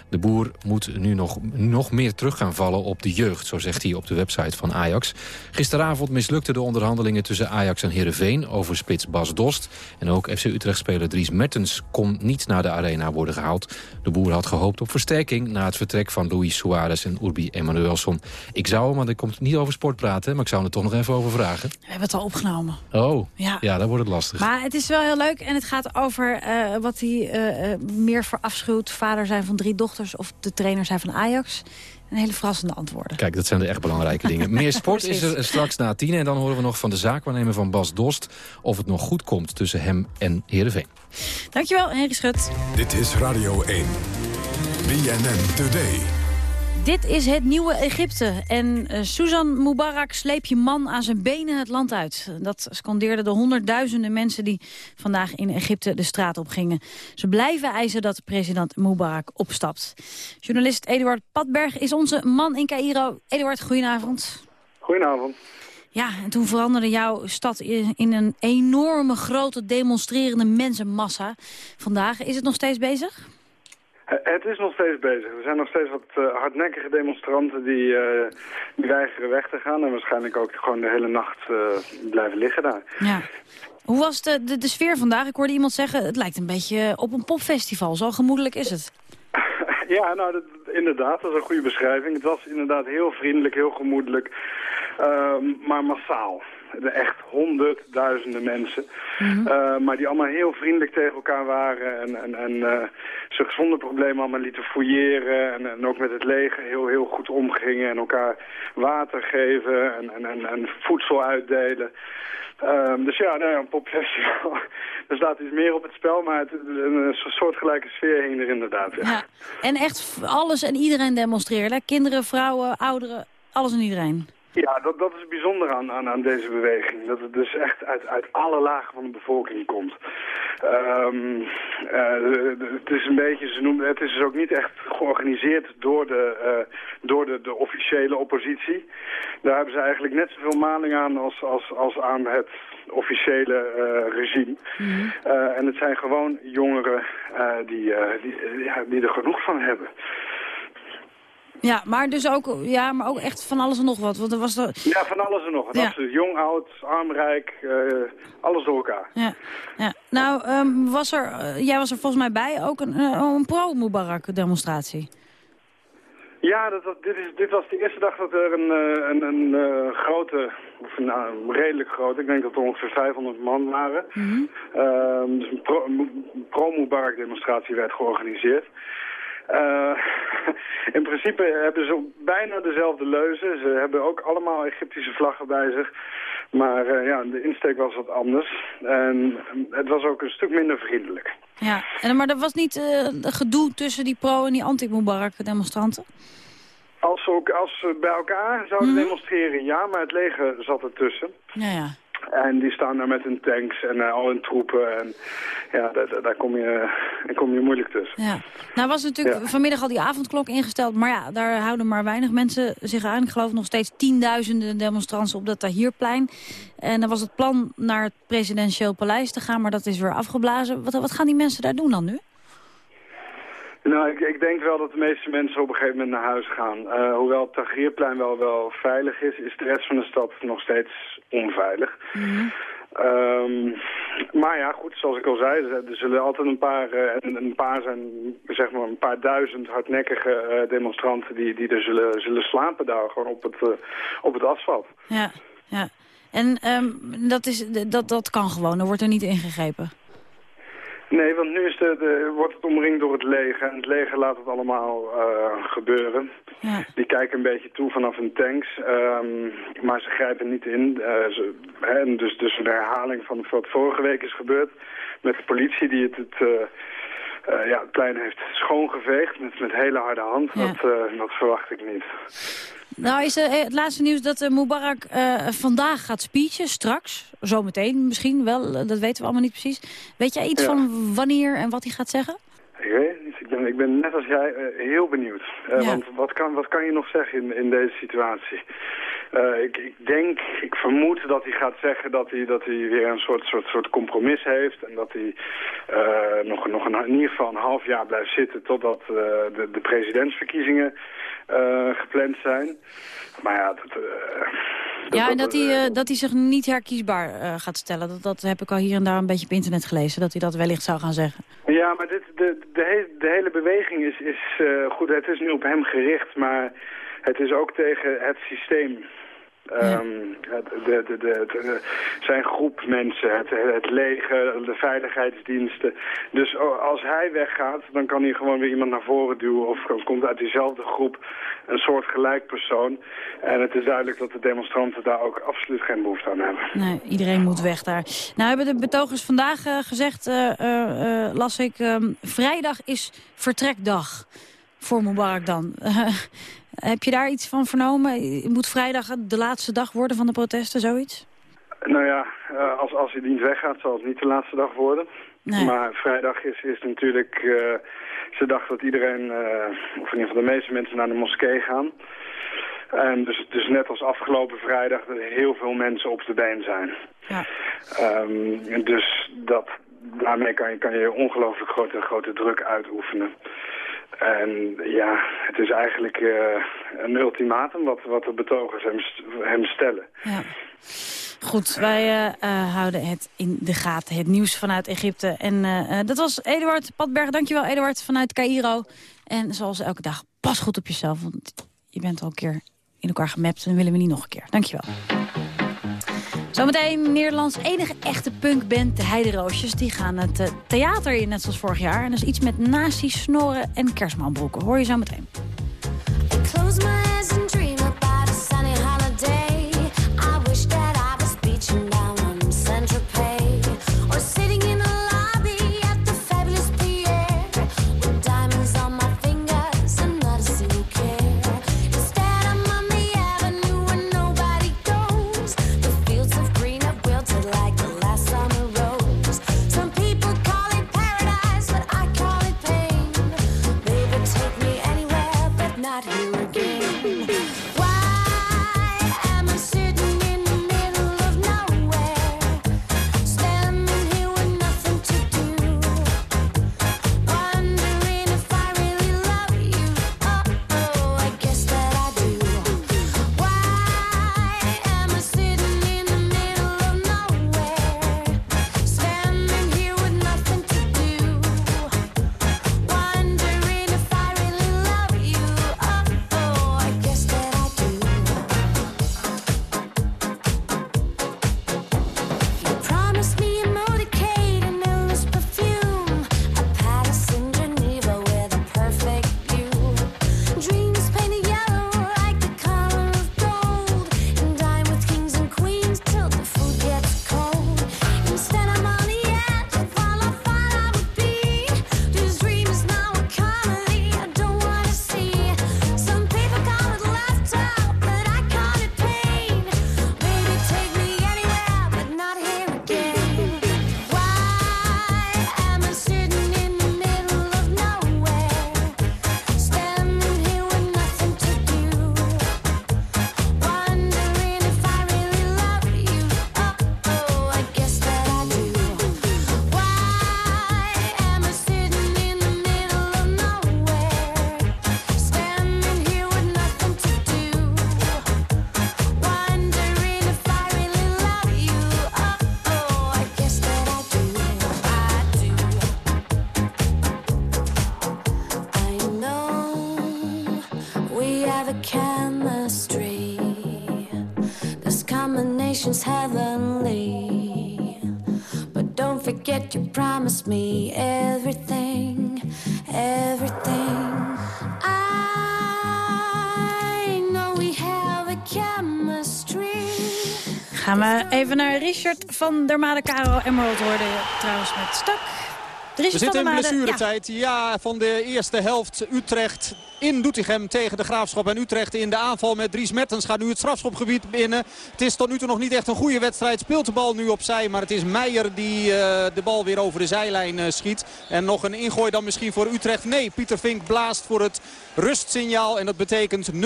De Boer moet nu nog, nog meer terug gaan vallen op de jeugd, zo zegt hij op de website van Ajax. Gisteravond mislukten de onderhandelingen tussen Ajax en Heerenveen over spits Bas Dost. En ook FC Utrecht-speler Dries Mertens kon niet naar de arena worden gehaald. De Boer had gehoopt op versterking na het vertrek van Luis Suarez en Urbi Emanuelson. Ik zou hem, want ik komt niet over sport praten... maar ik zou hem er toch nog even over vragen. We hebben het al opgenomen. Oh, ja, ja dan wordt het lastig. Maar het is wel heel leuk en het gaat over uh, wat hij uh, meer verafschuwt. Vader zijn van drie dochters of de trainer zijn van Ajax. Een hele verrassende antwoorden. Kijk, dat zijn de echt belangrijke dingen. Meer sport is er straks na tien. En dan horen we nog van de zaakwaarnemer van Bas Dost... of het nog goed komt tussen hem en Heerenveen. Dankjewel, Henry Schut. Dit is Radio 1. BNN Today. Dit is het nieuwe Egypte. En uh, Susan Mubarak sleep je man aan zijn benen het land uit. Dat scandeerden de honderdduizenden mensen die vandaag in Egypte de straat op gingen. Ze blijven eisen dat president Mubarak opstapt. Journalist Eduard Padberg is onze man in Cairo. Eduard, goedenavond. Goedenavond. Ja, en toen veranderde jouw stad in een enorme grote demonstrerende mensenmassa. Vandaag is het nog steeds bezig? Het is nog steeds bezig. Er zijn nog steeds wat uh, hardnekkige demonstranten die, uh, die, weigeren weg te gaan. En waarschijnlijk ook gewoon de hele nacht uh, blijven liggen daar. Ja. Hoe was de, de, de, sfeer vandaag? Ik hoorde iemand zeggen, het lijkt een beetje op een popfestival. Zo gemoedelijk is het. ja, nou, dat, inderdaad, dat is een goede beschrijving. Het was inderdaad heel vriendelijk, heel gemoedelijk, ehm, maar massaal echt honderdduizenden mensen. Mhm. Uh, maar die allemaal heel vriendelijk tegen elkaar waren. En, en, en uh, zich zonder problemen allemaal lieten fouilleren. En, en, ook met het leger heel, heel goed omgingen. En elkaar water geven en, en, en, en voedsel uitdelen. Um, dus ja, nou ja, een popfestival. er staat iets meer op het spel, maar het, een soortgelijke sfeer hing er inderdaad. Ja. ja. En echt alles en iedereen demonstreren. Kinderen, vrouwen, ouderen, alles en iedereen. Ja, dat, dat is bijzonder aan, aan, aan deze beweging. Dat het dus echt uit, uit alle lagen van de bevolking komt. Um, uh, het is een beetje, ze noemen, het is dus ook niet echt georganiseerd door de, uh, door de, de officiële oppositie. Daar hebben ze eigenlijk net zoveel maling aan als, als, als aan het officiële uh, regime. Mm en het zijn gewoon jongeren die, die, ja, die er genoeg van hebben. Ja, maar dus ook, ja, maar ook echt van alles en nog wat. Want er was er... Ja, van alles en nog wat. Ja. Absoluut. Jong, oud, armrijk, eh, alles door elkaar. Ja, ja. Nou, ehm, was er, eh, jij was er volgens mij bij ook een, eh, een pro-Mubarak-demonstratie. Ja, dat, dat- dit, is, dit was de eerste dag dat er een, een, een grote, of een nou, redelijk grote, ik denk dat er ongeveer 500 man waren. Ehm, dus een pro- een pro-Mubarak demonstratie werd georganiseerd. Eh, in principe hebben ze bijna dezelfde leuzen. Ze hebben ook allemaal Egyptische vlaggen bij zich. Maar eh, ja, de insteek was wat anders. En het was ook een stuk minder vriendelijk. Ja, en, maar er was niet eh, gedoe tussen die pro- en die anti-Mubarak-demonstranten? Als ze, ook, als ze bij elkaar zouden demonstreren, ja, maar het leger zat ertussen. Ja, ja. En die staan daar met hun tanks en eh, al hun troepen. En ja, daar, daar- kom je, daar kom je moeilijk tussen. Ja. Nou was natuurlijk Ja. vanmiddag al die avondklok ingesteld. Maar ja, daar houden maar weinig mensen zich aan. Ik geloof nog steeds tienduizenden demonstranten op dat Tahrirplein. En dan was het plan naar het presidentieel paleis te gaan. Maar dat is weer afgeblazen. Wat, wat gaan die mensen daar doen dan nu? Nou, ik, ik denk wel dat de meeste mensen op een gegeven moment naar huis gaan. Eh, hoewel het Tahrirplein wel, wel veilig is, is de rest van de stad nog steeds onveilig. Ehm, maar ja, goed, zoals ik al zei, er zullen altijd een paar, eh, en een paar zijn, zeg maar, een paar duizend hardnekkige eh, demonstranten die, die er zullen, zullen slapen daar gewoon op het, eh, op het asfalt. Ja, ja. En ehm, dat, is, dat, dat kan gewoon, er wordt er niet ingegrepen. Nee, want nu is de, de, wordt het omringd door het leger en het leger laat het allemaal eh, gebeuren. Ja. Die kijken een beetje toe vanaf hun tanks, ehm, maar ze grijpen niet in. Ze, hè, dus, dus een herhaling van wat vorige week is gebeurd met de politie die het, het, eh, eh, ja, het plein heeft schoongeveegd met, met hele harde hand. Ja. Dat, dat verwacht ik niet. Nou is eh, het laatste nieuws dat eh, Mubarak eh, vandaag gaat speechen, straks. Zometeen misschien wel, dat weten we allemaal niet precies. Weet jij iets Ja. van wanneer en wat hij gaat zeggen? Ik weet het niet. Ik ben, ik ben net als jij heel benieuwd. Ja. Want wat kan, wat kan je nog zeggen in, in deze situatie? Eh, ik, ik denk, ik vermoed dat hij gaat zeggen dat hij, dat hij weer een soort, soort, soort compromis heeft. En dat hij eh, nog, nog een, in ieder geval een half jaar blijft zitten totdat eh, de, de presidentsverkiezingen gepland zijn. Maar ja, dat, ja, en dat hij, dat hij zich niet herkiesbaar gaat stellen. Dat, dat heb ik al hier en daar een beetje op internet gelezen. Dat hij dat wellicht zou gaan zeggen. Ja, maar dit, de, de, he- de hele beweging is, is goed, het is nu op hem gericht, maar het is ook tegen het systeem. Ehm, het, de, de, de, eh, zijn groep mensen, het, het leger, de veiligheidsdiensten. Dus als hij weggaat, dan kan hij gewoon weer iemand naar voren duwen... of komt uit diezelfde groep een soort gelijk persoon. En het is duidelijk dat de demonstranten daar ook absoluut geen behoefte aan hebben. Nee, iedereen moet weg daar. Nou hebben de betogers vandaag eh, gezegd, eh, las ik, ehm, vrijdag is vertrekdag voor Mubarak dan. heb je daar iets van vernomen? Moet vrijdag de laatste dag worden van de protesten, zoiets? Nou ja, eh, als, als hij niet weggaat, zal het niet de laatste dag worden. Nee. Maar vrijdag is, is natuurlijk eh de dag dat iedereen, eh, of in ieder geval de meeste mensen, naar de moskee gaan. En dus, dus net als afgelopen vrijdag dat er heel veel mensen op de been zijn. Ja. Ehm, dus dat, daarmee kan je, kan je ongelooflijk grote, grote druk uitoefenen. En ja, het is eigenlijk eh, een ultimatum wat, wat de betogers hem, hem stellen. Ja. Goed, wij eh, eh, houden het in de gaten. Het nieuws vanuit Egypte. En dat was Eduard Padberg. Dankjewel Eduard vanuit Cairo. En zoals elke dag, pas goed op jezelf. Want je bent al een keer in elkaar gemapt. En willen we niet nog een keer. Dankjewel. Zometeen Nederlands enige echte punkband, de Heideroosjes. Die gaan het eh, theater in, net zoals vorig jaar. En dat is iets met nazi, snorren en kerstmanbroeken. Hoor je zo meteen. Promised me everything, everything. I know we have a chemistry. Gaan we even naar Richard van der Made Caro Emerald worden trouwens met stak. Richard We zitten in blessuretijd. Ja. van de eerste helft. Utrecht in Doetinchem tegen de Graafschap. En Utrecht in de aanval met Dries Mertens gaat nu het strafschopgebied binnen. Het is tot nu toe nog niet echt een goede wedstrijd. Speelt de bal nu opzij. Maar het is Meijer die eh, de bal weer over de zijlijn eh, schiet. En nog een ingooi dan misschien voor Utrecht. Nee, Pieter Vink blaast voor het rustsignaal. En dat betekent 0-0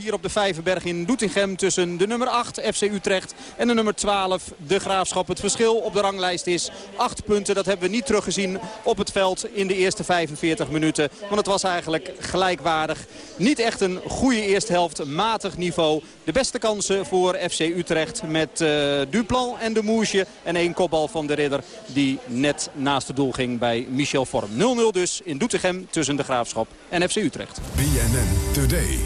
hier op de Vijverberg in Doetinchem. Tussen de nummer 8 FC Utrecht en de nummer 12 de Graafschap. Het verschil op de ranglijst is 8 punten. Dat hebben we niet teruggezien op het veld in de eerste 45 minuten. Want het was eigenlijk gelijkwaardig. Niet echt een goede eerste helft, matig niveau. De beste kansen voor FC Utrecht met eh, Duplan en de Moesje. En één kopbal van de Ridder die net naast het doel ging bij Michel Vorm. 0-0 dus in Doetinchem tussen de Graafschap en FC Utrecht. BNN Today.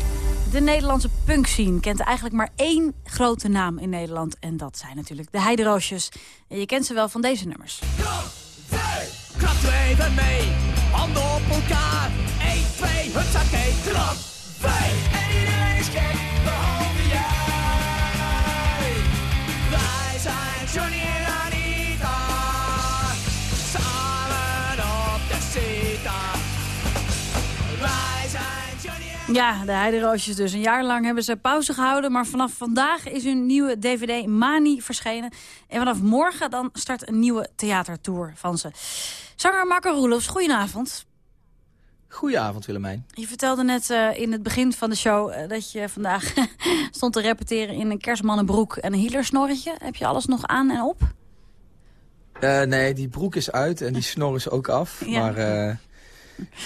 De Nederlandse punkscene kent eigenlijk maar één grote naam in Nederland. En dat zijn natuurlijk de Heideroosjes. En je kent ze wel van deze nummers. Klap doe even mee, handen op elkaar. 1, 2, hutsakee, klap, 2. En Ja, de Heideroosjes dus. Een jaar lang hebben ze pauze gehouden. Maar vanaf vandaag is hun nieuwe DVD Mani verschenen. En vanaf morgen dan start een nieuwe theatertour van ze. Zanger Marco Roelofs, goedenavond. Goedenavond Willemijn. Je vertelde net eh, in het begin van de show eh, dat je vandaag stond te repeteren in een kerstmannenbroek en een hielersnorretje. Heb je alles nog aan en op? Eh, nee, die broek is uit en die snor is ook af. Ja. Maar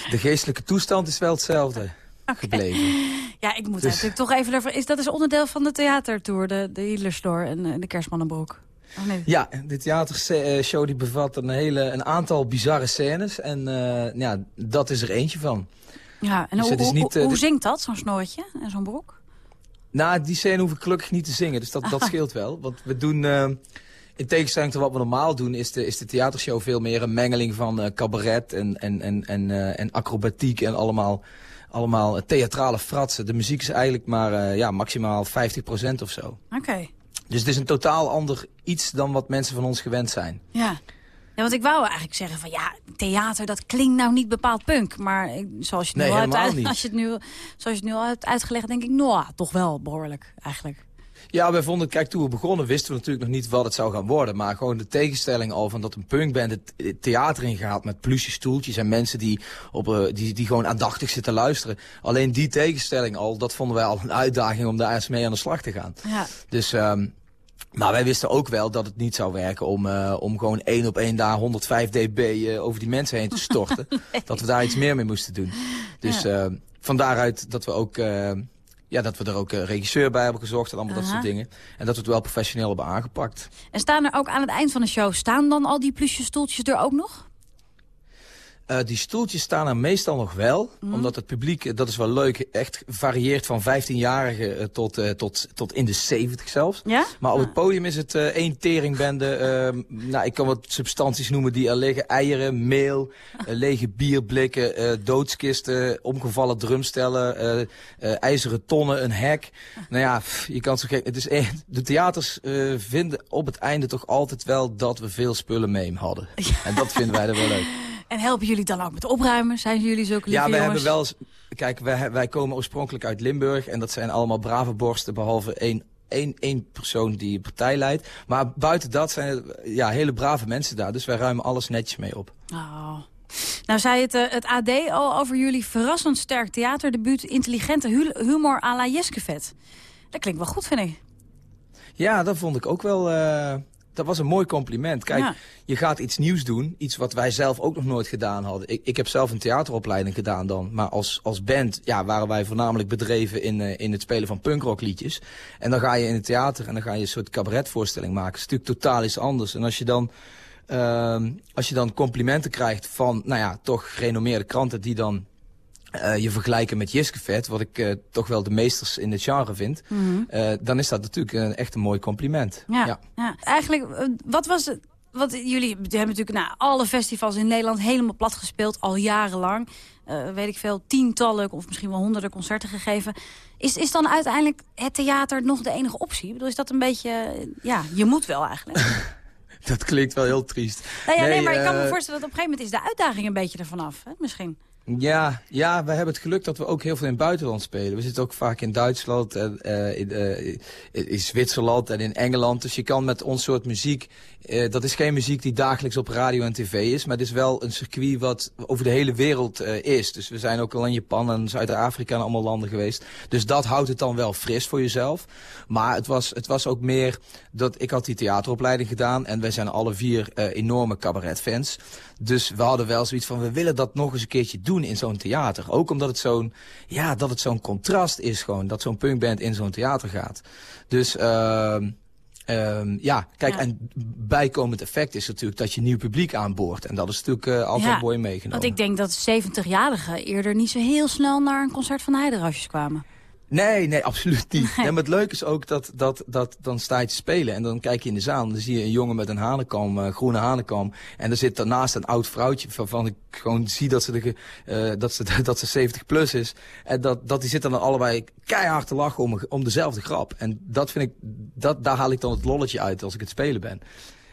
de geestelijke toestand is wel hetzelfde gebleven. Ja, ik moet Dus- natuurlijk toch even... Ervoor, is dat is onderdeel van de theatertour, de, de hielersnor en eh, de kerstmannenbroek? Oh, nee. Ja, de theatershow die bevat een, hele, een aantal bizarre scènes. En eh, ja, dat is er eentje van. Ja, en Dus hoe, is hoe- niet, eh, hoe dit- zingt dat, zo'n snoortje en zo'n broek? Nou, die scène hoef ik gelukkig niet te zingen, dus dat, dat scheelt wel. Want we doen, eh, in tegenstelling tot wat we normaal doen, is de, is de theatershow veel meer een mengeling van eh, cabaret en, en, en, en, eh, en acrobatiek en allemaal, allemaal theatrale fratsen. De muziek is eigenlijk maar eh, ja, maximaal 50% of zo. Oké, Dus het is een totaal ander iets dan wat mensen van ons gewend zijn. ja. Ja, want ik wou eigenlijk zeggen van ja, theater, dat klinkt nou niet bepaald punk. Maar zoals je het, Nee, nu, al hebt, als je het nu, zoals je het nu al hebt uitgelegd, denk ik, nou, toch wel behoorlijk eigenlijk. Ja, wij vonden, kijk, toen we begonnen wisten we natuurlijk nog niet wat het zou gaan worden. Maar gewoon de tegenstelling al van dat een punkband het theater ingaat met plusje stoeltjes en mensen die, op, eh, die, die gewoon aandachtig zitten luisteren. Alleen die tegenstelling al, dat vonden wij al een uitdaging om daar eens mee aan de slag te gaan. Ja. Dus, ehm, maar wij wisten ook wel dat het niet zou werken om, eh, om gewoon één op één daar 105 dB eh, over die mensen heen te storten. Dat we daar iets meer mee moesten doen. Dus Ja. eh, van daaruit dat we ook... eh, ja, dat we er ook een regisseur bij hebben gezocht en allemaal dat soort dingen. En dat we het wel professioneel hebben aangepakt. En staan er ook aan het eind van de show, staan dan al die plusje stoeltjes er ook nog? Eh, die stoeltjes staan er meestal nog wel. Mhm. Omdat het publiek, eh, dat is wel leuk, echt varieert van 15-jarigen eh, tot, tot, tot in de 70 zelfs. Ja? Maar op het podium is het eh, één teringbende. eh, nou, ik kan wat substanties noemen die er liggen. Eieren, meel, lege bierblikken, doodskisten, omgevallen drumstellen, ijzeren tonnen, een hek. Nou ja, pff, je kan zo gek. Het is echt, de theaters vinden op het einde toch altijd wel dat we veel spullen mee hadden. En dat vinden wij er wel leuk. En helpen jullie dan ook met opruimen? Zijn jullie zulke lieve Ja, wij jongens? hebben wel. Kijk, wij, wij komen oorspronkelijk uit Limburg. En dat zijn allemaal brave borsten, behalve één, één, één persoon die een partij leidt. Maar buiten dat zijn het ja, hele brave mensen daar. Dus wij ruimen alles netjes mee op. Oh. Nou zei het, eh, het AD al over jullie verrassend sterk theaterdebuut... intelligente hu- humor à la Jeskevet. Dat klinkt wel goed, vind ik. Ja, dat vond ik ook wel... eh, dat was een mooi compliment. Kijk, Ja. je gaat iets nieuws doen. Iets wat wij zelf ook nog nooit gedaan hadden. Ik, ik heb zelf een theateropleiding gedaan dan. Maar als, als band ja, waren wij voornamelijk bedreven in, eh, in het spelen van punkrockliedjes. En dan ga je in het theater en dan ga je een soort cabaretvoorstelling maken. Dat is natuurlijk totaal iets anders. En als je dan... ehm, als je dan complimenten krijgt van, nou ja, toch gerenommeerde kranten die dan eh, je vergelijken met Jiskevet, wat ik eh, toch wel de meesters in het genre vind, Mhm. eh, dan is dat natuurlijk een, echt een mooi compliment. Ja, ja. eigenlijk, wat was het? Wat jullie hebben natuurlijk nou, alle festivals in Nederland helemaal plat gespeeld, al jarenlang. Eh, weet ik veel, tientallen of misschien wel honderden concerten gegeven. Is, is dan uiteindelijk het theater nog de enige optie? Ik bedoel, is dat een beetje, ja, je moet wel eigenlijk. Dat klinkt wel heel triest. nou ja, nee, maar ik kan me voorstellen dat op een gegeven moment is de uitdaging een beetje ervan af, hè, misschien. Ja, ja, we hebben het geluk dat we ook heel veel in het buitenland spelen. We zitten ook vaak in Duitsland, en, eh, in, eh, in Zwitserland en in Engeland. Dus je kan met ons soort muziek... eh, dat is geen muziek die dagelijks op radio en tv is... maar het is wel een circuit wat over de hele wereld is. Dus we zijn ook al in Japan en Zuid-Afrika en allemaal landen geweest. Dus dat houdt het dan wel fris voor jezelf. Maar het was, het was ook meer dat ik had die theateropleiding gedaan... en wij zijn alle vier enorme cabaretfans. Dus we hadden wel zoiets van, we willen dat nog eens een keertje doen in zo'n theater. Ook omdat het zo'n ja, dat het zo'n contrast is gewoon, dat zo'n punkband in zo'n theater gaat. Dus ehm ehm, ja, kijk, en bijkomend effect is natuurlijk dat je nieuw publiek aanboort. En dat is natuurlijk eh, altijd Ja, mooi meegenomen. Want ik denk dat 70-jarigen eerder niet zo heel snel naar een concert van de Heiderasjes kwamen. Nee, nee, absoluut niet. Nee, maar het leuke is ook dat, dat, dat dan sta je te spelen en dan kijk je in de zaal en dan zie je een jongen met een hanenkam, eh, groene hanenkam. En er zit daarnaast een oud vrouwtje waarvan ik gewoon zie dat ze, de, eh, dat ze, dat ze 70 plus is. En dat, dat die zitten dan allebei keihard te lachen om, om dezelfde grap. En dat vind ik, dat, daar haal ik dan het lolletje uit als ik het spelen ben.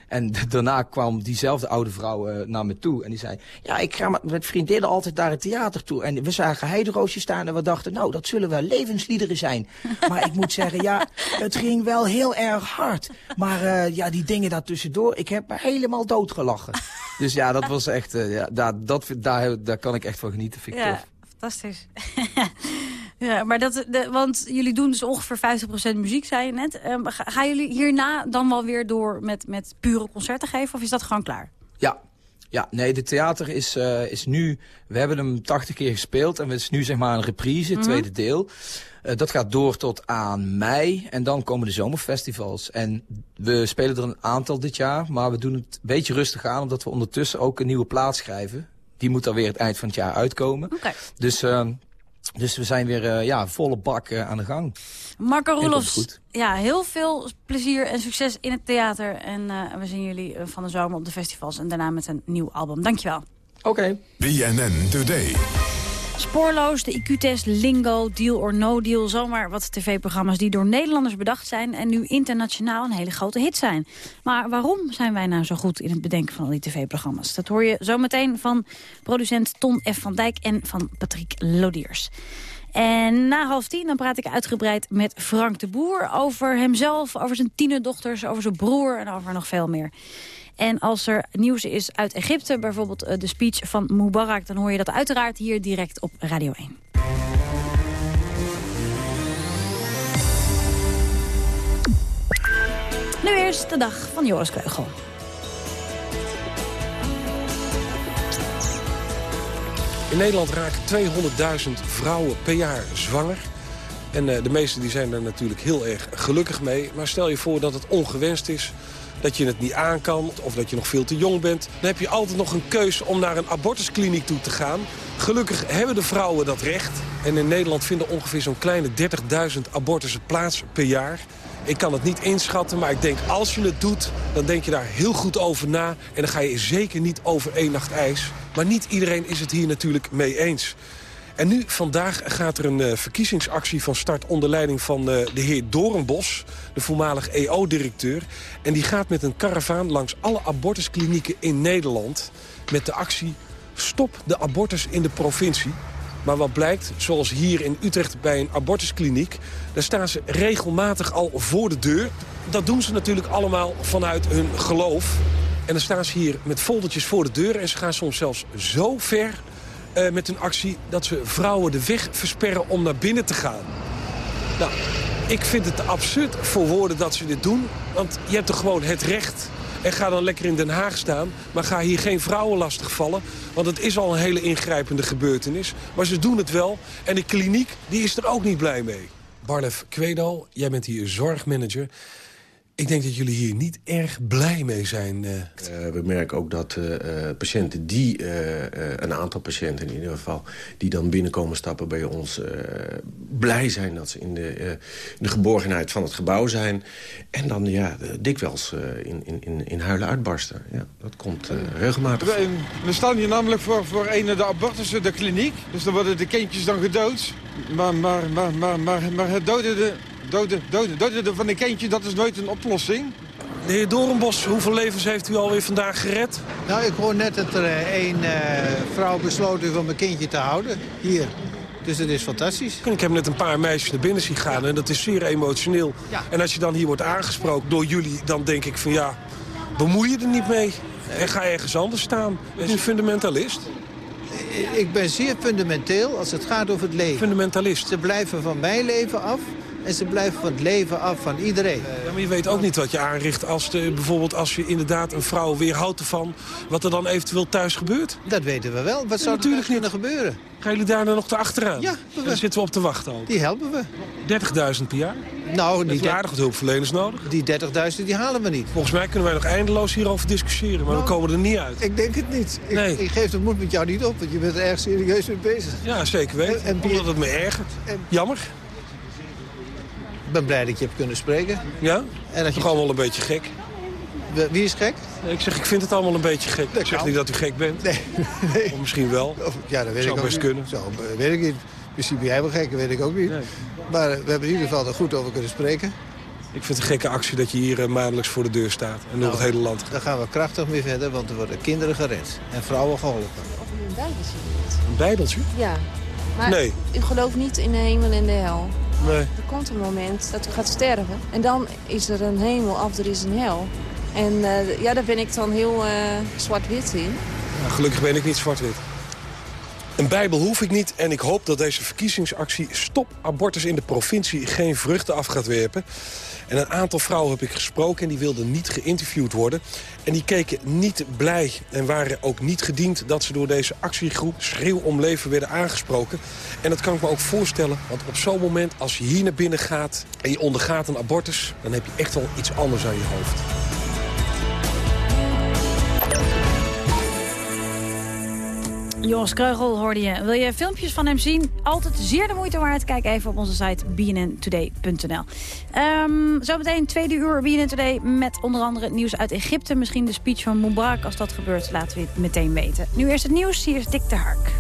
En daarna kwam diezelfde oude vrouw eh, naar me toe. En die zei, ja, ik ga met- vriendinnen altijd naar het theater toe. En we zagen heideroosjes staan en we dachten, nou, dat zullen wel levensliederen zijn. Maar ik moet zeggen, ja, het ging wel heel erg hard. Maar eh, ja, die dingen daartussendoor, ik heb me helemaal doodgelachen. Dus ja, dat was echt, eh, ja, daar, dat, daar, daar kan ik echt van genieten, vind ik Ja, tof. fantastisch. Ja, maar dat, de, want jullie doen dus ongeveer 50% muziek, zei je net. Ehm, ga, gaan jullie hierna dan wel weer door met, met pure concerten geven? Of is dat gewoon klaar? Ja. Ja, nee, de theater is, eh, is nu... We hebben hem 80 keer gespeeld en het is nu zeg maar een reprise, het Mhm. tweede deel. Eh, dat gaat door tot aan mei en dan komen de zomerfestivals. En we spelen er een aantal dit jaar, maar we doen het een beetje rustig aan... omdat we ondertussen ook een nieuwe plaat schrijven. Die moet dan weer het eind van het jaar uitkomen. Oké. Dus, eh, dus we zijn weer eh, ja, volle bak eh, aan de gang. Marco Roelofs, ja, heel veel plezier en succes in het theater. En eh, we zien jullie van de zomer op de festivals en daarna met een nieuw album. Dankjewel. Oké. BNN Today. Spoorloos, de IQ-test, Lingo, Deal or No Deal. Zomaar wat tv-programma's die door Nederlanders bedacht zijn... en nu internationaal een hele grote hit zijn. Maar waarom zijn wij nou zo goed in het bedenken van al die tv-programma's? Dat hoor je zometeen van producent Ton F. van Dijk en van Patrick Lodiers. En na half tien dan praat ik uitgebreid met Frank de Boer... over hemzelf, over zijn tienerdochters, over zijn broer en over nog veel meer. En als er nieuws is uit Egypte, bijvoorbeeld eh, de speech van Mubarak... dan hoor je dat uiteraard hier direct op Radio 1. Nu eerst de dag van Joris Kreugel. In Nederland raken 200.000 vrouwen per jaar zwanger. En eh, de meesten die zijn er natuurlijk heel erg gelukkig mee. Maar stel je voor dat het ongewenst is, dat je het niet aan kan... of dat je nog veel te jong bent... dan heb je altijd nog een keus om naar een abortuskliniek toe te gaan. Gelukkig hebben de vrouwen dat recht. En in Nederland vinden ongeveer zo'n kleine 30.000 abortussen plaats per jaar. Ik kan het niet inschatten, maar ik denk als je het doet... dan denk je daar heel goed over na. En dan ga je zeker niet over één nacht ijs. Maar niet iedereen is het hier natuurlijk mee eens. En nu, vandaag, gaat er een eh, verkiezingsactie van start... onder leiding van eh, de heer Doornbos, de voormalig EO-directeur. En die gaat met een karavaan langs alle abortusklinieken in Nederland... met de actie Stop de abortus in de provincie. Maar wat blijkt, zoals hier in Utrecht bij een abortuskliniek... daar staan ze regelmatig al voor de deur. Dat doen ze natuurlijk allemaal vanuit hun geloof. En dan staan ze hier met foldertjes voor de deur... en ze gaan soms zelfs zo ver eh, met hun actie... dat ze vrouwen de weg versperren om naar binnen te gaan. Nou, ik vind het absurd voor woorden dat ze dit doen. Want je hebt toch gewoon het recht... En ga dan lekker in Den Haag staan. Maar ga hier geen vrouwen lastigvallen. Want het is al een hele ingrijpende gebeurtenis. Maar ze doen het wel. En de kliniek die is er ook niet blij mee. Barlef Kwedo, jij bent hier zorgmanager. Ik denk dat jullie hier niet erg blij mee zijn. eh. Eh, we merken ook dat eh, eh, patiënten die, eh, eh, een aantal patiënten in ieder geval... die dan binnenkomen stappen bij ons, eh, blij zijn dat ze in de, eh, in de geborgenheid van het gebouw zijn. En dan ja, dikwijls eh, in, in, in, in huilen uitbarsten. Ja, dat komt eh, regelmatig we staan hier namelijk voor, voor een de abortussen, de kliniek. Dus dan worden de kindjes dan gedood. Maar, maar, maar, maar, maar, maar het doden, de, doden, doden, doden van een kindje, dat is nooit een oplossing. De heer Doornbos, hoeveel levens heeft u alweer vandaag gered? Nou, ik hoor net dat er eh, één eh, vrouw besloten heeft om mijn kindje te houden. Hier. Dus dat is fantastisch. Ik heb net een paar meisjes naar binnen zien gaan en dat is zeer emotioneel. En als je dan hier wordt aangesproken door jullie, dan denk ik van ja, bemoei je er niet mee. En ga ergens anders staan. Is een fundamentalist. Ik ben zeer fundamenteel als het gaat over het leven. Fundamentalist. Ze blijven van mijn leven af en ze blijven van het leven af van iedereen. Ja, maar je weet ook niet wat je aanricht als de, bijvoorbeeld als je inderdaad een vrouw weerhoudt ervan... wat er dan eventueel thuis gebeurt. Dat weten we wel. Wat zou er natuurlijk kunnen gebeuren? Gaan jullie daar dan nog te achteraan? Ja. Daar zitten we op te wachten al. Die helpen we. 30.000 per jaar? Nou, niet niet aardig wat hulpverleners nodig. Die 30.000 die halen we niet. Volgens mij kunnen wij nog eindeloos hierover discussiëren, maar we komen er niet uit. Ik denk het niet. Ik, Nee. ik geef de moed met jou niet op, want je bent er erg serieus mee bezig. Ja, zeker weten. En- en- Omdat het me ergert. Jammer. Ik ben blij dat je hebt kunnen spreken. Ja? En dat Toch je... allemaal een beetje gek. Wie is gek? Ik zeg, ik vind het allemaal een beetje gek. ik zeg kan. niet dat u gek bent. Nee. Of misschien wel. Ja, dat weet Zou ik ook best niet. kunnen. Zo, eh, weet ik niet. Misschien ben jij wel gek, dat weet ik ook niet. Maar we hebben in ieder geval er goed over kunnen spreken. Ik vind het een gekke actie dat je hier eh, maandelijks voor de deur staat. En door Nou, het hele land. Daar gaan we krachtig mee verder, want er worden kinderen gered. En vrouwen geholpen. Of u een bijbeltje weet. Een bijbeltje? Ja. Maar Nee. u gelooft niet in de hemel en de hel. Nee. Er komt een moment dat u gaat sterven. En dan is er een hemel of er is een hel. En eh, ja, daar ben ik dan heel eh, zwart-wit in. Ja, gelukkig ben ik niet zwart-wit. Een bijbel hoef ik niet en ik hoop dat deze verkiezingsactie Stop Abortus in de provincie geen vruchten af gaat werpen. En een aantal vrouwen heb ik gesproken en die wilden niet geïnterviewd worden. En die keken niet blij en waren ook niet gediend dat ze door deze actiegroep Schreeuw om Leven werden aangesproken. En dat kan ik me ook voorstellen, want op zo'n moment als je hier naar binnen gaat en je ondergaat een abortus, dan heb je echt wel iets anders aan je hoofd. Joris Kreugel hoorde je. Wil je filmpjes van hem zien? Altijd zeer de moeite waard. Kijk even op onze site bnntoday.nl. Ehm zometeen tweede uur BNN Today met onder andere nieuws uit Egypte. Misschien de speech van Mubarak. Als dat gebeurt, laten we het meteen weten. Nu eerst het nieuws. Hier is Dick de Hark.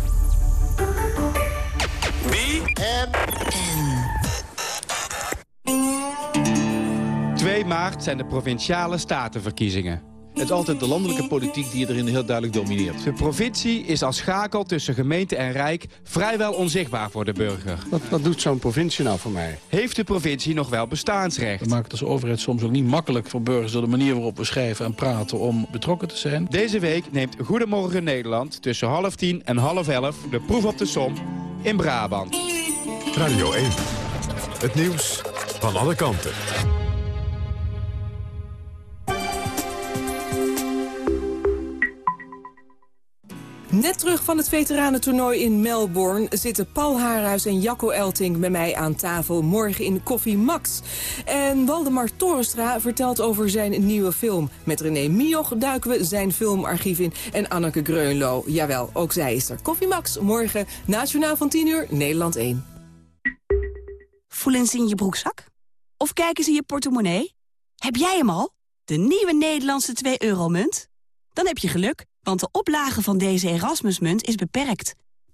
2 maart zijn de provinciale statenverkiezingen. Het is altijd de landelijke politiek die erin heel duidelijk domineert. De provincie is als schakel tussen gemeente en rijk vrijwel onzichtbaar voor de burger. Wat, wat doet zo'n provincie nou voor mij? Heeft de provincie nog wel bestaansrecht? We maken het als overheid soms ook niet makkelijk voor burgers... door de manier waarop we schrijven en praten om betrokken te zijn. Deze week neemt Goedemorgen Nederland tussen half tien en half elf... de proef op de som in Brabant. Radio 1. Het nieuws van alle kanten. Net terug van het veteranentoernooi in Melbourne... zitten Paul Haarhuis en Jacco Elting bij mij aan tafel... morgen in Koffie Max. En Waldemar Torenstra vertelt over zijn nieuwe film. Met René Mioch duiken we zijn filmarchief in. En Anneke Greunlo, jawel, ook zij is er. Koffie Max, morgen, nationaal van 10 uur, Nederland 1. Voelen ze in je broekzak? Of kijken ze in je portemonnee? Heb jij hem al? De nieuwe Nederlandse 2-euro-munt? Dan heb je geluk, want de oplage van deze Erasmusmunt is beperkt.